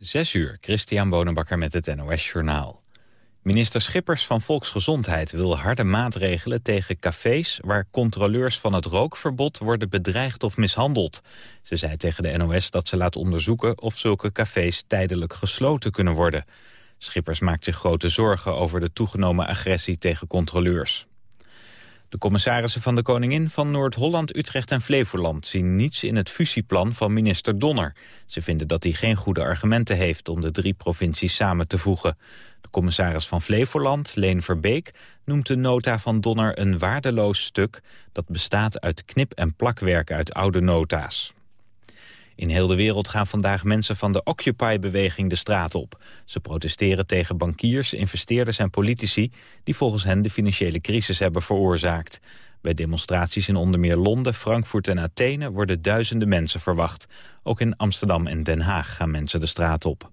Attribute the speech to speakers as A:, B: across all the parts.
A: Zes uur, Christian Bonenbakker met het NOS Journaal. Minister Schippers van Volksgezondheid wil harde maatregelen tegen cafés... waar controleurs van het rookverbod worden bedreigd of mishandeld. Ze zei tegen de NOS dat ze laat onderzoeken of zulke cafés tijdelijk gesloten kunnen worden. Schippers maakt zich grote zorgen over de toegenomen agressie tegen controleurs. De commissarissen van de Koningin van Noord-Holland, Utrecht en Flevoland zien niets in het fusieplan van minister Donner. Ze vinden dat hij geen goede argumenten heeft om de drie provincies samen te voegen. De commissaris van Flevoland, Leen Verbeek, noemt de nota van Donner een waardeloos stuk dat bestaat uit knip- en plakwerk uit oude nota's. In heel de wereld gaan vandaag mensen van de Occupy-beweging de straat op. Ze protesteren tegen bankiers, investeerders en politici... die volgens hen de financiële crisis hebben veroorzaakt. Bij demonstraties in onder meer Londen, Frankfurt en Athene... worden duizenden mensen verwacht. Ook in Amsterdam en Den Haag gaan mensen de straat op.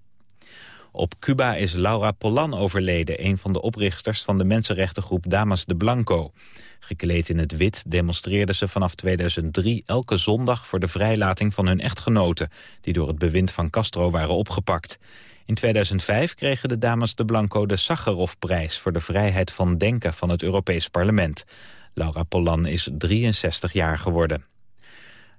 A: Op Cuba is Laura Polan overleden, een van de oprichters van de mensenrechtengroep Damas de Blanco. Gekleed in het wit demonstreerden ze vanaf 2003 elke zondag voor de vrijlating van hun echtgenoten, die door het bewind van Castro waren opgepakt. In 2005 kregen de Damas de Blanco de Sakharovprijs voor de vrijheid van denken van het Europees Parlement. Laura Polan is 63 jaar geworden.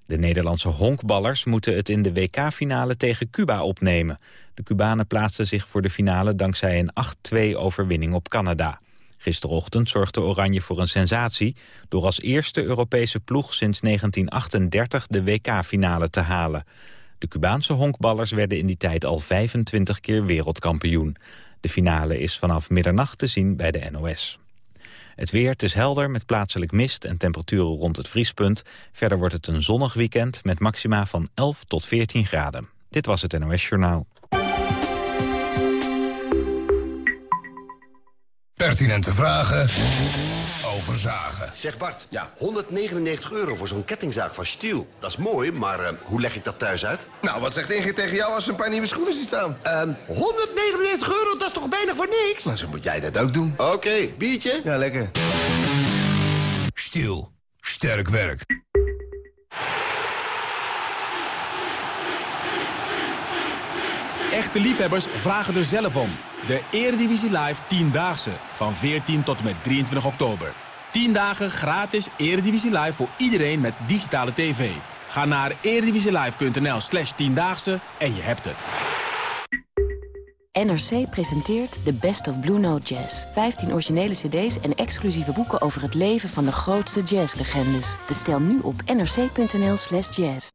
A: De Nederlandse honkballers moeten het in de WK-finale tegen Cuba opnemen. De Cubanen plaatsten zich voor de finale dankzij een 8-2 overwinning op Canada. Gisterochtend zorgde Oranje voor een sensatie... door als eerste Europese ploeg sinds 1938 de WK-finale te halen. De Cubaanse honkballers werden in die tijd al 25 keer wereldkampioen. De finale is vanaf middernacht te zien bij de NOS. Het weer, het is helder met plaatselijk mist en temperaturen rond het vriespunt. Verder wordt het een zonnig weekend met maxima van 11 tot 14 graden. Dit was het NOS Journaal.
B: Pertinente vragen over zagen.
C: Zeg Bart, ja. 199 euro voor zo'n kettingzaag van Stiel. Dat is mooi, maar uh, hoe leg ik dat thuis uit?
B: Nou, wat zegt Ingrid tegen jou als ze een paar nieuwe schoenen ziet staan?
C: Uh, 199 euro, dat is toch bijna voor niks?
B: Nou, zo moet jij dat ook doen.
C: Oké, okay, biertje?
B: Ja, lekker. Stiel. Sterk werk.
D: Echte liefhebbers vragen er zelf om. De Eredivisie Live 10-daagse van 14 tot en met 23 oktober. 10 dagen gratis Eredivisie Live voor iedereen met digitale tv. Ga naar eredivisielive.nl slash 10-daagse en je hebt het.
E: NRC presenteert The Best of Blue Note Jazz. 15 originele cd's en exclusieve boeken over het leven van de grootste jazzlegendes. Bestel nu op nrc.nl slash jazz.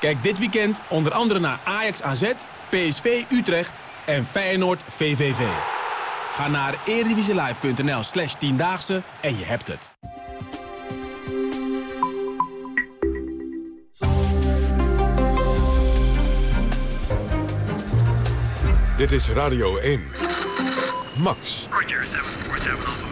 D: Kijk dit weekend onder andere naar Ajax AZ, PSV Utrecht en Feyenoord VVV. Ga naar eredivisielive.nl slash tiendaagse en je hebt het.
F: Dit is Radio 1. Max.
G: Roger, 747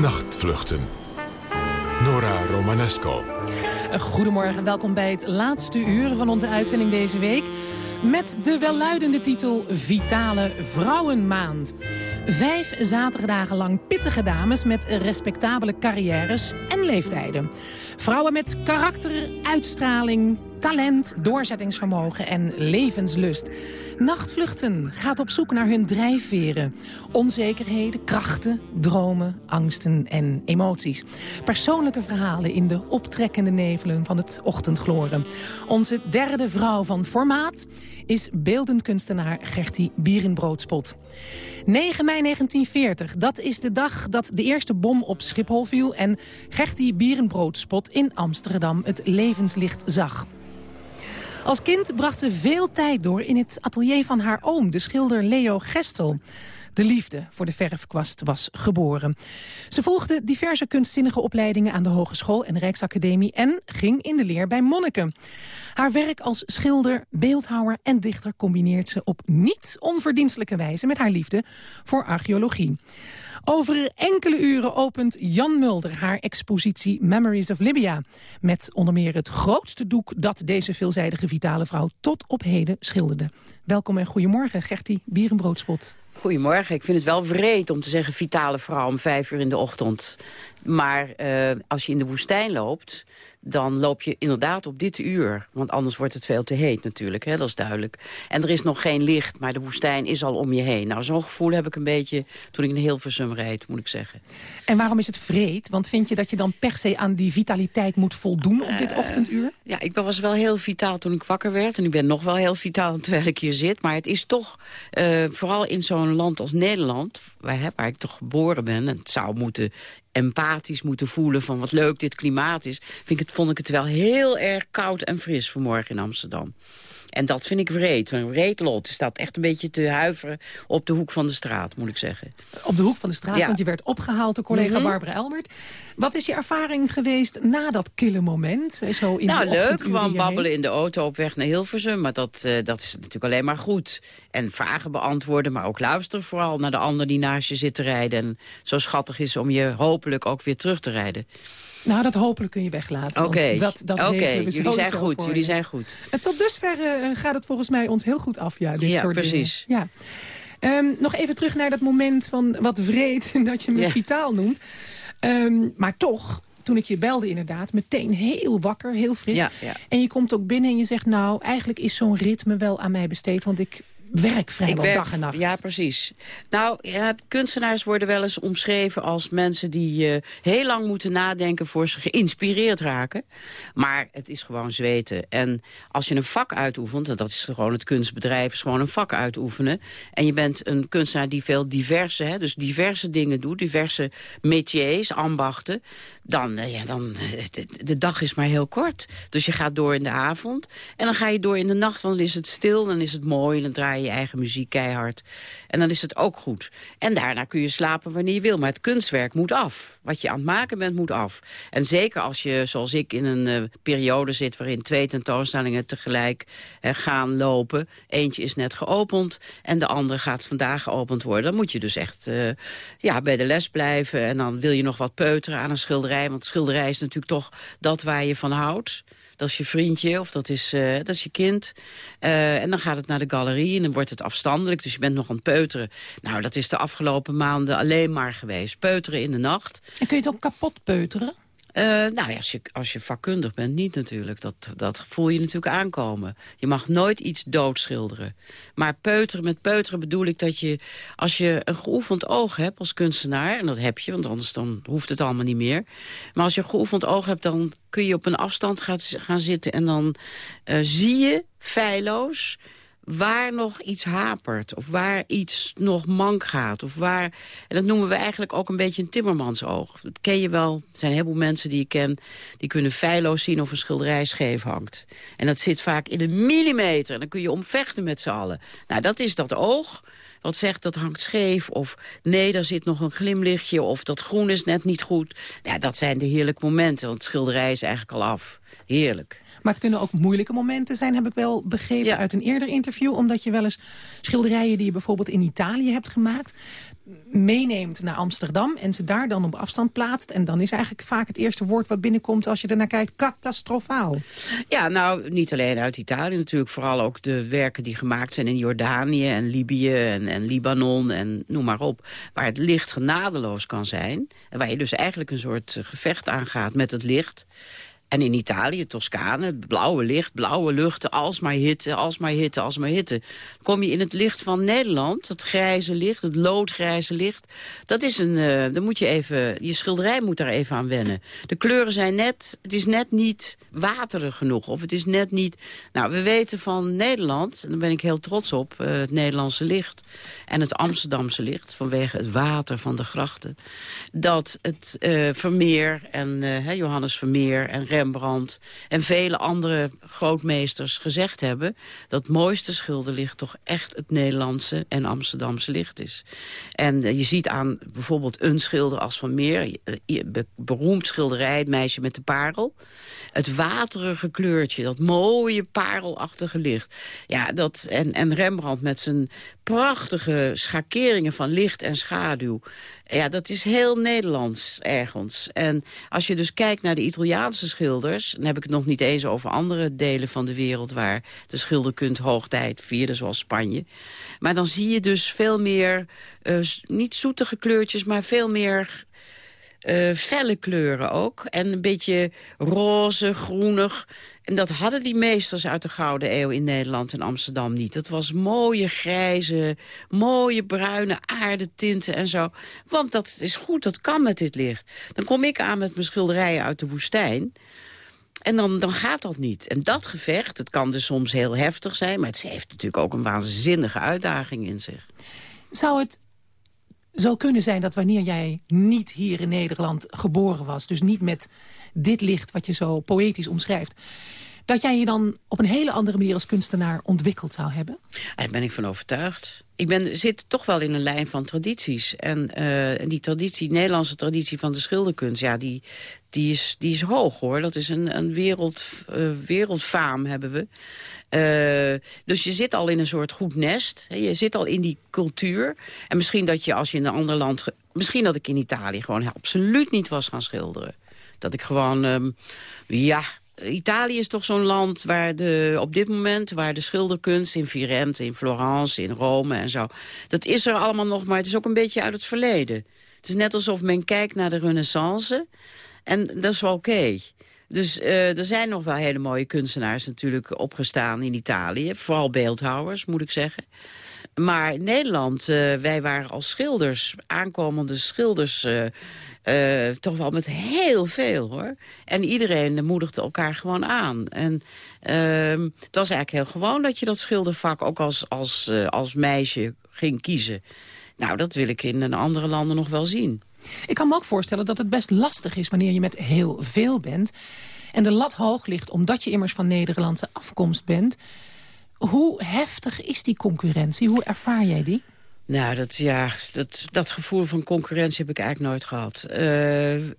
F: Nachtvluchten. Nora Romanesco.
H: Goedemorgen, welkom bij het laatste uur van onze uitzending deze week. Met de welluidende titel Vitale Vrouwenmaand. Vijf zaterdagen lang pittige dames met respectabele carrières en leeftijden. Vrouwen met karakter, uitstraling, talent, doorzettingsvermogen en levenslust. Nachtvluchten gaat op zoek naar hun drijfveren. Onzekerheden, krachten, dromen, angsten en emoties. Persoonlijke verhalen in de optrekkende nevelen van het ochtendgloren. Onze derde vrouw van formaat is beeldend kunstenaar Gertie Bierenbroodspot. 9 mei 1940, dat is de dag dat de eerste bom op Schiphol viel... en Gertie Bierenbroodspot in Amsterdam het levenslicht zag. Als kind bracht ze veel tijd door in het atelier van haar oom, de schilder Leo Gestel. De liefde voor de verfkwast was geboren. Ze volgde diverse kunstzinnige opleidingen aan de Hogeschool en de Rijksacademie... en ging in de leer bij monniken. Haar werk als schilder, beeldhouwer en dichter combineert ze op niet onverdienstelijke wijze... met haar liefde voor archeologie. Over enkele uren opent Jan Mulder haar expositie Memories of Libya. Met onder meer het grootste doek dat deze veelzijdige vitale vrouw tot op heden schilderde. Welkom en goedemorgen, Gertie Bierenbroodspot.
I: Goedemorgen. Ik vind het wel vreed om te zeggen vitale vrouw om vijf uur in de ochtend. Maar uh, als je in de woestijn loopt, dan loop je inderdaad op dit uur. Want anders wordt het veel te heet natuurlijk, hè? dat is duidelijk. En er is nog geen licht, maar de woestijn is al om je heen. Nou, zo'n gevoel heb ik een beetje toen ik in Hilversum reed, moet ik zeggen.
H: En waarom is het vreed? Want vind je dat je dan per se aan die vitaliteit moet voldoen op dit uh, ochtenduur?
I: Ja, ik was wel heel vitaal toen ik wakker werd. En ik ben nog wel heel vitaal terwijl ik hier zit. Maar het is toch, uh, vooral in zo'n land als Nederland... Waar, waar ik toch geboren ben, en het zou moeten empathisch moeten voelen van wat leuk dit klimaat is... Vind ik het, vond ik het wel heel erg koud en fris vanmorgen in Amsterdam. En dat vind ik wreed. Een wreed lot staat echt een beetje te huiveren op de hoek van de straat, moet ik zeggen.
H: Op de hoek van de straat, ja. want je werd opgehaald door collega mm -hmm. Barbara Elmert. Wat is je ervaring geweest na dat kille moment? Zo in
I: nou, leuk. Gewoon babbelen in de auto op weg naar Hilversum. Maar dat, uh, dat is natuurlijk alleen maar goed. En vragen beantwoorden, maar ook luisteren vooral naar de ander die naast je zit te rijden. En zo schattig is om je hopelijk ook weer terug te rijden.
H: Nou, dat hopelijk kun je weglaten.
I: Oké, okay.
H: dat, dat
I: okay. jullie zijn goed. Jullie zijn goed.
H: En tot dusver uh, gaat het volgens mij ons heel goed af, ja, dit
I: ja,
H: soort
I: precies.
H: Dingen. Ja. Um, nog even terug naar dat moment van wat vreed dat je me ja. vitaal noemt. Um, maar toch, toen ik je belde inderdaad, meteen heel wakker, heel fris.
I: Ja, ja.
H: En je komt ook binnen en je zegt, nou, eigenlijk is zo'n ritme wel aan mij besteed. Want ik werk vrijwel
I: werk,
H: dag en nacht.
I: Ja, precies. Nou, ja, kunstenaars worden wel eens omschreven als mensen die uh, heel lang moeten nadenken voor ze geïnspireerd raken. Maar het is gewoon zweten. En als je een vak uitoefent, en dat is gewoon het kunstbedrijf, is gewoon een vak uitoefenen. En je bent een kunstenaar die veel diverse, hè, dus diverse dingen doet, diverse métiers, ambachten. Dan, uh, ja, dan de, de dag is maar heel kort. Dus je gaat door in de avond. En dan ga je door in de nacht, want dan is het stil, dan is het mooi, dan draai je je eigen muziek keihard. En dan is het ook goed. En daarna kun je slapen wanneer je wil. Maar het kunstwerk moet af. Wat je aan het maken bent, moet af. En zeker als je, zoals ik, in een uh, periode zit... waarin twee tentoonstellingen tegelijk uh, gaan lopen. Eentje is net geopend en de andere gaat vandaag geopend worden. Dan moet je dus echt uh, ja, bij de les blijven. En dan wil je nog wat peuteren aan een schilderij. Want schilderij is natuurlijk toch dat waar je van houdt. Dat is je vriendje of dat is, uh, dat is je kind. Uh, en dan gaat het naar de galerie en dan wordt het afstandelijk. Dus je bent nog aan het peuteren. Nou, dat is de afgelopen maanden alleen maar geweest. Peuteren in de nacht.
H: En kun je het ook kapot peuteren?
I: Uh, nou ja, als je, als je vakkundig bent, niet natuurlijk. Dat, dat voel je natuurlijk aankomen. Je mag nooit iets doodschilderen. Maar peuteren, met peuteren bedoel ik dat je... als je een geoefend oog hebt als kunstenaar... en dat heb je, want anders dan hoeft het allemaal niet meer. Maar als je een geoefend oog hebt, dan kun je op een afstand gaan, gaan zitten... en dan uh, zie je feilloos waar nog iets hapert. Of waar iets nog mank gaat. Of waar, en dat noemen we eigenlijk ook een beetje een timmermansoog. Dat ken je wel. Er zijn een heleboel mensen die ik ken... die kunnen feilloos zien of een schilderij scheef hangt. En dat zit vaak in een millimeter. En dan kun je omvechten met z'n allen. Nou, dat is dat oog wat zegt dat hangt scheef. Of nee, daar zit nog een glimlichtje. Of dat groen is net niet goed. Ja, dat zijn de heerlijke momenten. Want schilderij is eigenlijk al af. Heerlijk.
H: Maar het kunnen ook moeilijke momenten zijn, heb ik wel begrepen ja. uit een eerder interview. Omdat je wel eens schilderijen die je bijvoorbeeld in Italië hebt gemaakt... meeneemt naar Amsterdam en ze daar dan op afstand plaatst. En dan is eigenlijk vaak het eerste woord wat binnenkomt als je ernaar kijkt... catastrofaal.
I: Ja, nou, niet alleen uit Italië natuurlijk. Vooral ook de werken die gemaakt zijn in Jordanië en Libië en, en Libanon en noem maar op. Waar het licht genadeloos kan zijn. En waar je dus eigenlijk een soort gevecht aangaat met het licht... En in Italië, Toscane, blauwe licht, blauwe luchten, alsmaar hitte, alsmaar hitte, alsmaar hitte. Kom je in het licht van Nederland, het grijze licht, het loodgrijze licht. Dat is een, uh, dan moet je even, je schilderij moet daar even aan wennen. De kleuren zijn net, het is net niet waterig genoeg. Of het is net niet, nou we weten van Nederland, en daar ben ik heel trots op, uh, het Nederlandse licht. En het Amsterdamse licht, vanwege het water van de grachten. Dat het uh, Vermeer en Johannes Vermeer en Rembrandt en vele andere grootmeesters gezegd hebben... dat het mooiste schilderlicht toch echt het Nederlandse en Amsterdamse licht is. En uh, je ziet aan bijvoorbeeld een schilder als Van Meer... Be beroemd schilderij, het meisje met de parel... het waterige kleurtje, dat mooie parelachtige licht. Ja, dat, en, en Rembrandt met zijn prachtige schakeringen van licht en schaduw. Ja, dat is heel Nederlands ergens. En als je dus kijkt naar de Italiaanse schilders... dan heb ik het nog niet eens over andere delen van de wereld... waar de schilderkunst hoogtijd vierde, zoals Spanje. Maar dan zie je dus veel meer, uh, niet zoetige kleurtjes... maar veel meer uh, felle kleuren ook. En een beetje roze, groenig. En dat hadden die meesters uit de Gouden Eeuw in Nederland en Amsterdam niet. Dat was mooie grijze, mooie bruine aardetinten en zo. Want dat is goed, dat kan met dit licht. Dan kom ik aan met mijn schilderijen uit de woestijn... En dan, dan gaat dat niet. En dat gevecht, het kan dus soms heel heftig zijn... maar het heeft natuurlijk ook een waanzinnige uitdaging in zich.
H: Zou het zo kunnen zijn dat wanneer jij niet hier in Nederland geboren was... dus niet met dit licht wat je zo poëtisch omschrijft... dat jij je dan op een hele andere manier als kunstenaar ontwikkeld zou hebben?
I: Daar ben ik van overtuigd. Ik ben, zit toch wel in een lijn van tradities. En, uh, die traditie, Nederlandse traditie van de schilderkunst... ja, die, die, is, die is hoog, hoor. Dat is een, een wereld, uh, wereldfaam hebben we. Uh, dus je zit al in een soort goed nest. Je zit al in die cultuur. En misschien dat je als je in een ander land... Misschien dat ik in Italië gewoon absoluut niet was gaan schilderen. Dat ik gewoon, um, ja... Italië is toch zo'n land waar de, op dit moment... waar de schilderkunst in Firenze, in Florence, in Rome en zo... dat is er allemaal nog, maar het is ook een beetje uit het verleden. Het is net alsof men kijkt naar de renaissance... en dat is wel oké. Dus uh, er zijn nog wel hele mooie kunstenaars natuurlijk opgestaan in Italië. Vooral beeldhouwers, moet ik zeggen. Maar Nederland, uh, wij waren als schilders, aankomende schilders... Uh, toch wel met heel veel, hoor. En iedereen moedigde elkaar gewoon aan. En ehm, het was eigenlijk heel gewoon dat je dat schildervak... ook als, als, als meisje ging kiezen. Nou, dat wil ik in andere landen nog wel zien.
H: Ik kan me ook voorstellen dat het best lastig is wanneer je met heel veel bent... en de lat hoog ligt omdat je immers van Nederlandse afkomst bent. Hoe heftig is die concurrentie? Hoe ervaar jij die?
I: Nou, dat, ja, dat, dat gevoel van concurrentie heb ik eigenlijk nooit gehad. Uh,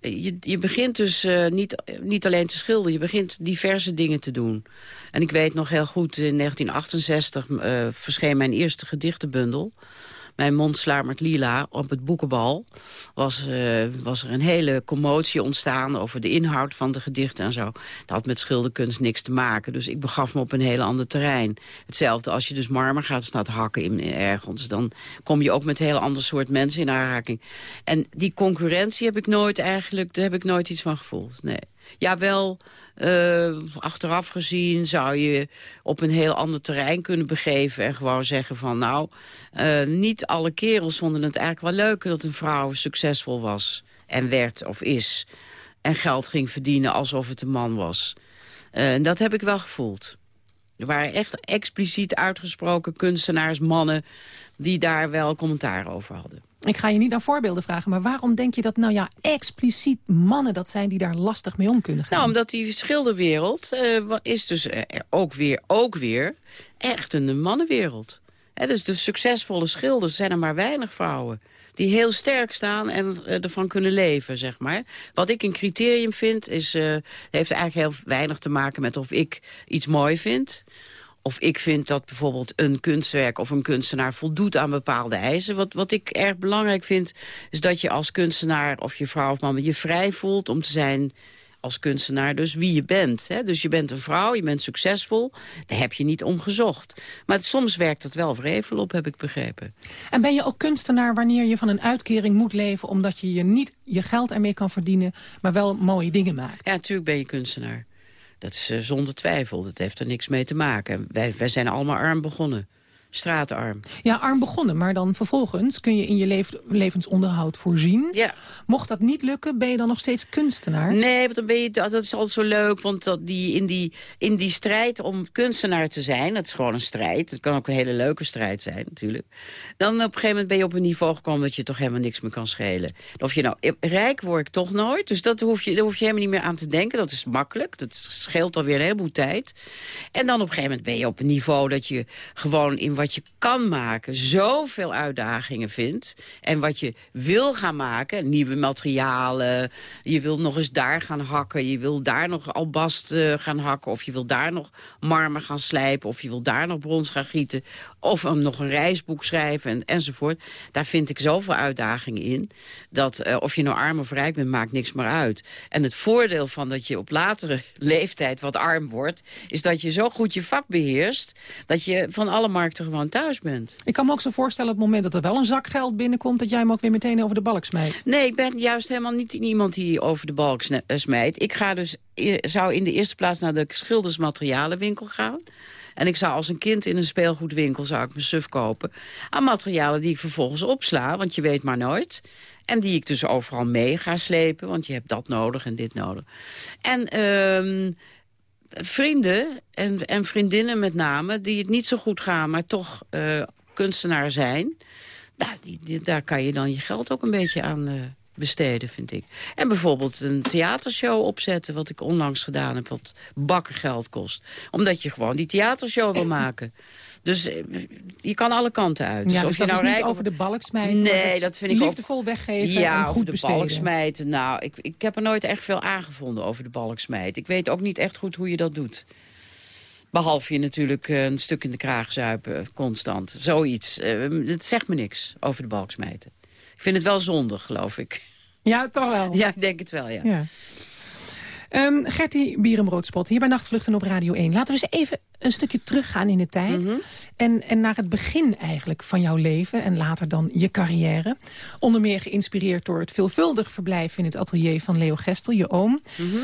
I: je, je begint dus uh, niet, niet alleen te schilderen, je begint diverse dingen te doen. En ik weet nog heel goed, in 1968 uh, verscheen mijn eerste gedichtenbundel mijn mond sluimert lila op het boekenbal... Was, uh, was er een hele commotie ontstaan over de inhoud van de gedichten en zo. Dat had met schilderkunst niks te maken. Dus ik begaf me op een heel ander terrein. Hetzelfde als je dus marmer gaat staan hakken in, ergens. Dan kom je ook met een heel ander soort mensen in aanraking. En die concurrentie heb ik nooit eigenlijk... daar heb ik nooit iets van gevoeld, nee. Ja, wel, uh, achteraf gezien zou je op een heel ander terrein kunnen begeven... en gewoon zeggen van, nou, uh, niet alle kerels vonden het eigenlijk wel leuk... dat een vrouw succesvol was en werd of is. En geld ging verdienen alsof het een man was. Uh, en dat heb ik wel gevoeld. Er waren echt expliciet uitgesproken kunstenaars, mannen... die daar wel commentaar over hadden.
H: Ik ga je niet naar voorbeelden vragen, maar waarom denk je dat nou ja expliciet mannen dat zijn die daar lastig mee om kunnen gaan?
I: Nou, omdat die schilderwereld uh, is dus uh, ook, weer, ook weer echt een mannenwereld. Dus de succesvolle schilders zijn er maar weinig vrouwen die heel sterk staan en uh, ervan kunnen leven, zeg maar. Wat ik een criterium vind, is, heeft eigenlijk heel weinig te maken met of ik iets mooi vind of ik vind dat bijvoorbeeld een kunstwerk of een kunstenaar voldoet aan bepaalde eisen. Wat, wat ik erg belangrijk vind, is dat je als kunstenaar of je vrouw of man je vrij voelt om te zijn als kunstenaar dus wie je bent. Hè? Dus je bent een vrouw, je bent succesvol. Daar heb je niet om gezocht. Maar soms werkt het wel vrevel op, heb ik begrepen.
H: En ben je ook kunstenaar wanneer je van een uitkering moet leven... omdat je je niet je geld ermee kan verdienen, maar wel mooie dingen maakt?
I: Ja, natuurlijk ben je kunstenaar. Dat is uh, zonder twijfel. Dat heeft er niks mee te maken. Wij, wij zijn allemaal arm begonnen straatarm.
H: Ja, arm begonnen, maar dan vervolgens kun je in je leef, levensonderhoud voorzien.
I: Ja.
H: Mocht dat niet lukken, ben je dan nog steeds kunstenaar?
I: Nee, want dan ben je, dat is altijd zo leuk, want dat die, in, die, in die strijd om kunstenaar te zijn, dat is gewoon een strijd, het kan ook een hele leuke strijd zijn natuurlijk, dan op een gegeven moment ben je op een niveau gekomen dat je toch helemaal niks meer kan schelen. Of je nou, rijk word ik toch nooit, dus dat hoef je, daar hoef je helemaal niet meer aan te denken, dat is makkelijk, dat scheelt alweer een heleboel tijd. En dan op een gegeven moment ben je op een niveau dat je gewoon in wat je kan maken zoveel uitdagingen vindt... en wat je wil gaan maken, nieuwe materialen... je wil nog eens daar gaan hakken, je wil daar nog albast uh, gaan hakken... of je wil daar nog marmer gaan slijpen... of je wil daar nog brons gaan gieten... of um, nog een reisboek schrijven en, enzovoort. Daar vind ik zoveel uitdagingen in... dat uh, of je nou arm of rijk bent, maakt niks meer uit. En het voordeel van dat je op latere leeftijd wat arm wordt... is dat je zo goed je vak beheerst... dat je van alle markten gewoon thuis bent.
H: Ik kan me ook zo voorstellen op het moment dat er wel een zak geld binnenkomt... dat jij hem ook weer meteen over de balk smijt.
I: Nee, ik ben juist helemaal niet iemand die over de balk smijt. Ik ga dus, zou in de eerste plaats naar de schildersmaterialenwinkel gaan... En ik zou als een kind in een speelgoedwinkel zou ik mijn suf kopen. Aan materialen die ik vervolgens opsla, want je weet maar nooit. En die ik dus overal mee ga slepen, want je hebt dat nodig en dit nodig. En uh, vrienden en, en vriendinnen met name, die het niet zo goed gaan... maar toch uh, kunstenaar zijn... Nou, die, daar kan je dan je geld ook een beetje aan uh, besteden, vind ik. En bijvoorbeeld een theatershow opzetten, wat ik onlangs gedaan heb... wat bakkergeld kost. Omdat je gewoon die theatershow wil maken... Dus je kan alle kanten uit.
H: Ja,
I: dus
H: of je nou niet over de balk smijten.
I: Nee, dat vind ik
H: liefdevol
I: ook...
H: weggeven
I: ja,
H: en goed
I: over de
H: besteden.
I: balk smijten. Nou, ik, ik heb er nooit echt veel aangevonden over de balk smijten. Ik weet ook niet echt goed hoe je dat doet. Behalve je natuurlijk een stuk in de kraag zuipen, constant. Zoiets. Het zegt me niks over de balk smijten. Ik vind het wel zondig, geloof ik.
H: Ja, toch wel?
I: Ja, ik denk het wel, ja.
H: ja. Um, Gertie Bierenbroodspot, hier bij Nachtvluchten op Radio 1. Laten we eens even een stukje teruggaan in de tijd.
I: Mhm.
H: Mm -hmm. en, en naar het begin eigenlijk van jouw leven en later dan je carrière. Onder meer geïnspireerd door het veelvuldig verblijf in het atelier van Leo Gestel, je oom.
I: Mm -hmm.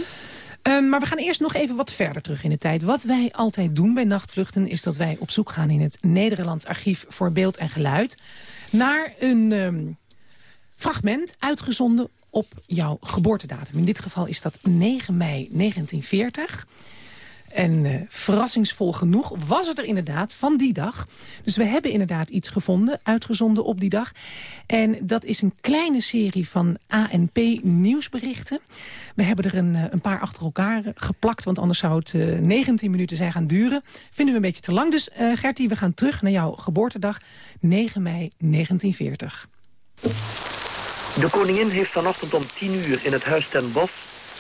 H: Um, maar we gaan eerst nog even wat verder terug in de tijd. Wat wij altijd doen bij Nachtvluchten is dat wij op zoek gaan in het Nederlands Archief voor Beeld en Geluid. Naar een um, fragment uitgezonden op jouw geboortedatum. In dit geval is dat 9 mei 1940. En uh, verrassingsvol genoeg was het er inderdaad van die dag. Dus we hebben inderdaad iets gevonden, uitgezonden op die dag. En dat is een kleine serie van ANP-nieuwsberichten. We hebben er een, een, paar achter elkaar geplakt, want anders zou het uh, 19 minuten zijn gaan duren. Vinden we een beetje te lang. Dus uh, Gertie, we gaan terug naar jouw geboortedag, 9 mei 1940.
J: De koningin heeft vanochtend om 10 uur in het Huis ten Bosch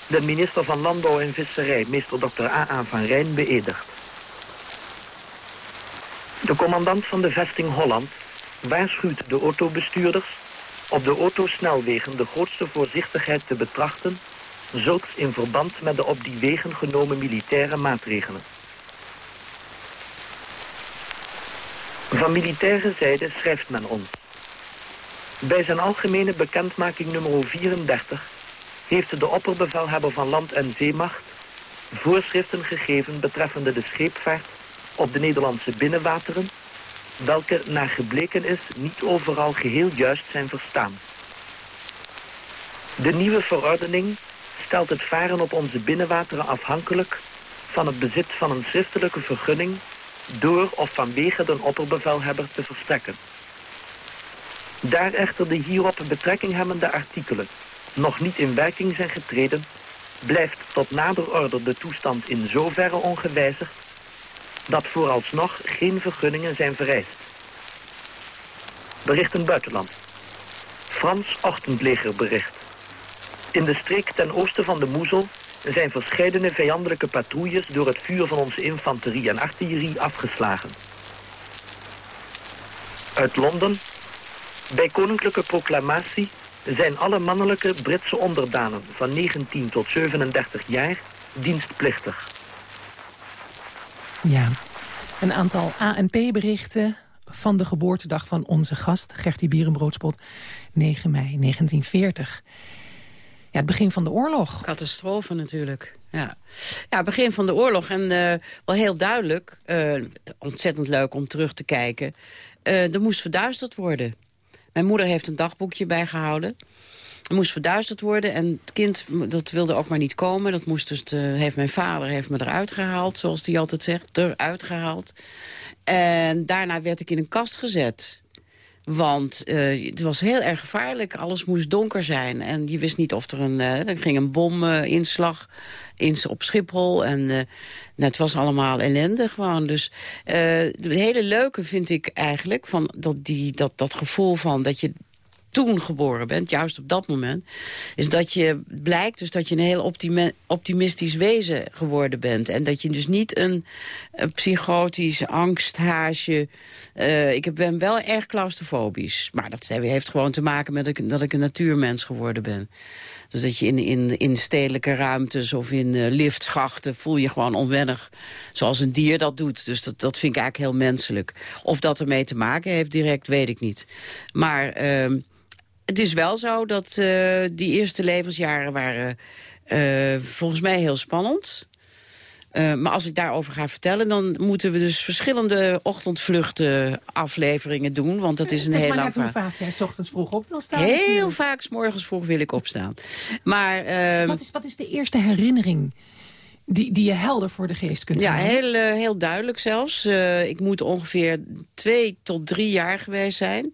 J: de minister van Landbouw en Visserij, meester Dr. A.A. van Rijn, beëdigd. De commandant van de vesting Holland waarschuwt de autobestuurders op de autosnelwegen de grootste voorzichtigheid te betrachten, zulks in verband met de op die wegen genomen militaire maatregelen. Van militaire zijde schrijft men ons. Bij zijn algemene bekendmaking nummer 34 heeft de opperbevelhebber van Land- en Zeemacht voorschriften gegeven betreffende de scheepvaart op de Nederlandse binnenwateren, welke naar gebleken is niet overal geheel juist zijn verstaan. De nieuwe verordening stelt het varen op onze binnenwateren afhankelijk van het bezit van een schriftelijke vergunning door of vanwege de opperbevelhebber te verstrekken. Daar echter de hierop betrekking hebbende artikelen nog niet in werking zijn getreden, blijft tot nader order de toestand in zoverre ongewijzigd dat vooralsnog geen vergunningen zijn vereist. Berichten buitenland. Frans ochtendlegerbericht. In de streek ten oosten van de Moezel zijn verscheidene vijandelijke patrouilles door het vuur van onze infanterie en artillerie afgeslagen. Uit Londen. Bij koninklijke proclamatie zijn alle mannelijke Britse onderdanen van 19 tot 37 jaar dienstplichtig.
H: Ja, een aantal ANP-berichten van de geboortedag van onze gast, Gertie Bierenbroodspot, 9 mei 1940. Ja, het begin van de oorlog.
I: Catastrofe natuurlijk. Ja, ja begin van de oorlog. En uh, wel heel duidelijk, uh, ontzettend leuk om terug te kijken... Uh, er moest verduisterd worden. Mijn moeder heeft een dagboekje bijgehouden. Het moest verduisterd worden en het kind dat wilde ook maar niet komen. Dat moest dus, heeft mijn vader heeft me eruit gehaald, zoals hij altijd zegt. Eruit gehaald. En daarna werd ik in een kast gezet. Want uh, het was heel erg gevaarlijk. Alles moest donker zijn. En je wist niet of er een... Uh, er ging een bominslag in, op Schiphol. En uh, nou, het was allemaal ellende gewoon. Dus het hele leuke vind ik eigenlijk... Van dat, die, dat, dat gevoel van dat je toen geboren bent, juist op dat moment... is dat je blijkt dus dat je een heel optimistisch wezen geworden bent. En dat je dus niet een, een psychotisch angsthaasje... Uh, ik ben wel erg claustrofobisch. Maar dat heeft gewoon te maken met dat ik een natuurmens geworden ben. Dus dat je in, in, in stedelijke ruimtes of in uh, liftschachten voel je gewoon onwennig. Zoals een dier dat doet. Dus dat, dat vind ik eigenlijk heel menselijk. Of dat ermee te maken heeft direct, weet ik niet. Maar... Uh, het is wel zo dat uh, die eerste levensjaren waren uh, volgens mij heel spannend. Uh, maar als ik daarover ga vertellen, dan moeten we dus verschillende ochtendvluchten afleveringen doen. Want dat is een heel lang... Het
H: is maar net hoe vaak jij s ochtends vroeg op wil staan.
I: Heel vaak, s morgens vroeg wil ik opstaan. Maar, uh,
H: wat, is, wat is de eerste herinnering die, die je helder voor de geest kunt
I: ja, Ja, heel, uh, heel duidelijk zelfs. Uh, ik moet ongeveer twee tot drie jaar geweest zijn.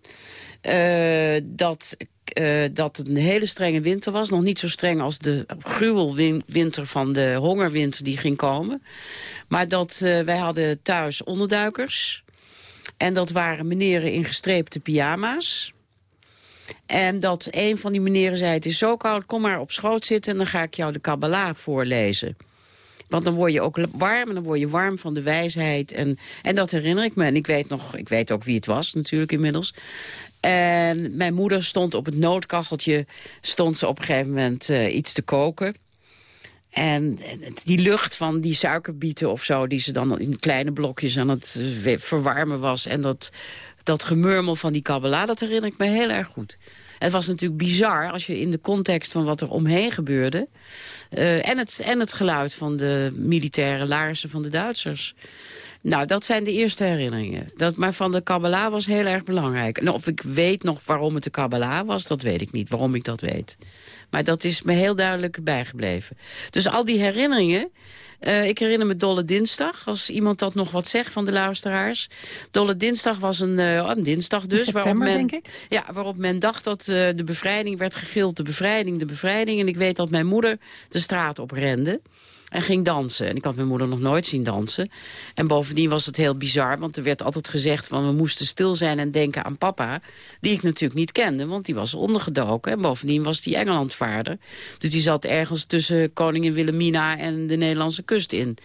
I: Uh, dat uh, dat het een hele strenge winter was. Nog niet zo streng als de gruwelwinter van de hongerwinter die ging komen. Maar dat uh, wij hadden thuis onderduikers. En dat waren meneren in gestreepte pyjama's. En dat een van die meneren zei, het is zo koud, kom maar op schoot zitten... en dan ga ik jou de Kabbalah voorlezen. Want dan word je ook warm en dan word je warm van de wijsheid. En, en dat herinner ik me. En ik weet, nog, ik weet ook wie het was natuurlijk inmiddels. En mijn moeder stond op het noodkacheltje... stond ze op een gegeven moment uh, iets te koken. En die lucht van die suikerbieten of zo... die ze dan in kleine blokjes aan het verwarmen was... en dat, dat gemurmel van die kabbala, dat herinner ik me heel erg goed. Het was natuurlijk bizar als je in de context van wat er omheen gebeurde... Uh, en, het, en het geluid van de militaire laarzen van de Duitsers... Nou, dat zijn de eerste herinneringen. Dat, maar van de Kabbalah was heel erg belangrijk. En of ik weet nog waarom het de Kabbalah was, dat weet ik niet. Waarom ik dat weet. Maar dat is me heel duidelijk bijgebleven. Dus al die herinneringen... Uh, ik herinner me Dolle Dinsdag, als iemand dat nog wat zegt van de luisteraars. Dolle Dinsdag was een, uh, een dinsdag dus.
H: september,
I: waarop men,
H: denk ik?
I: Ja, waarop men dacht dat uh, de bevrijding werd gegild. De bevrijding, de bevrijding. En ik weet dat mijn moeder de straat op rende en ging dansen. En ik had mijn moeder nog nooit zien dansen. En bovendien was het heel bizar, want er werd altijd gezegd... van we moesten stil zijn en denken aan papa... die ik natuurlijk niet kende, want die was ondergedoken. En bovendien was die Engelandvaarder. Dus die zat ergens tussen koningin Wilhelmina en de Nederlandse kust in.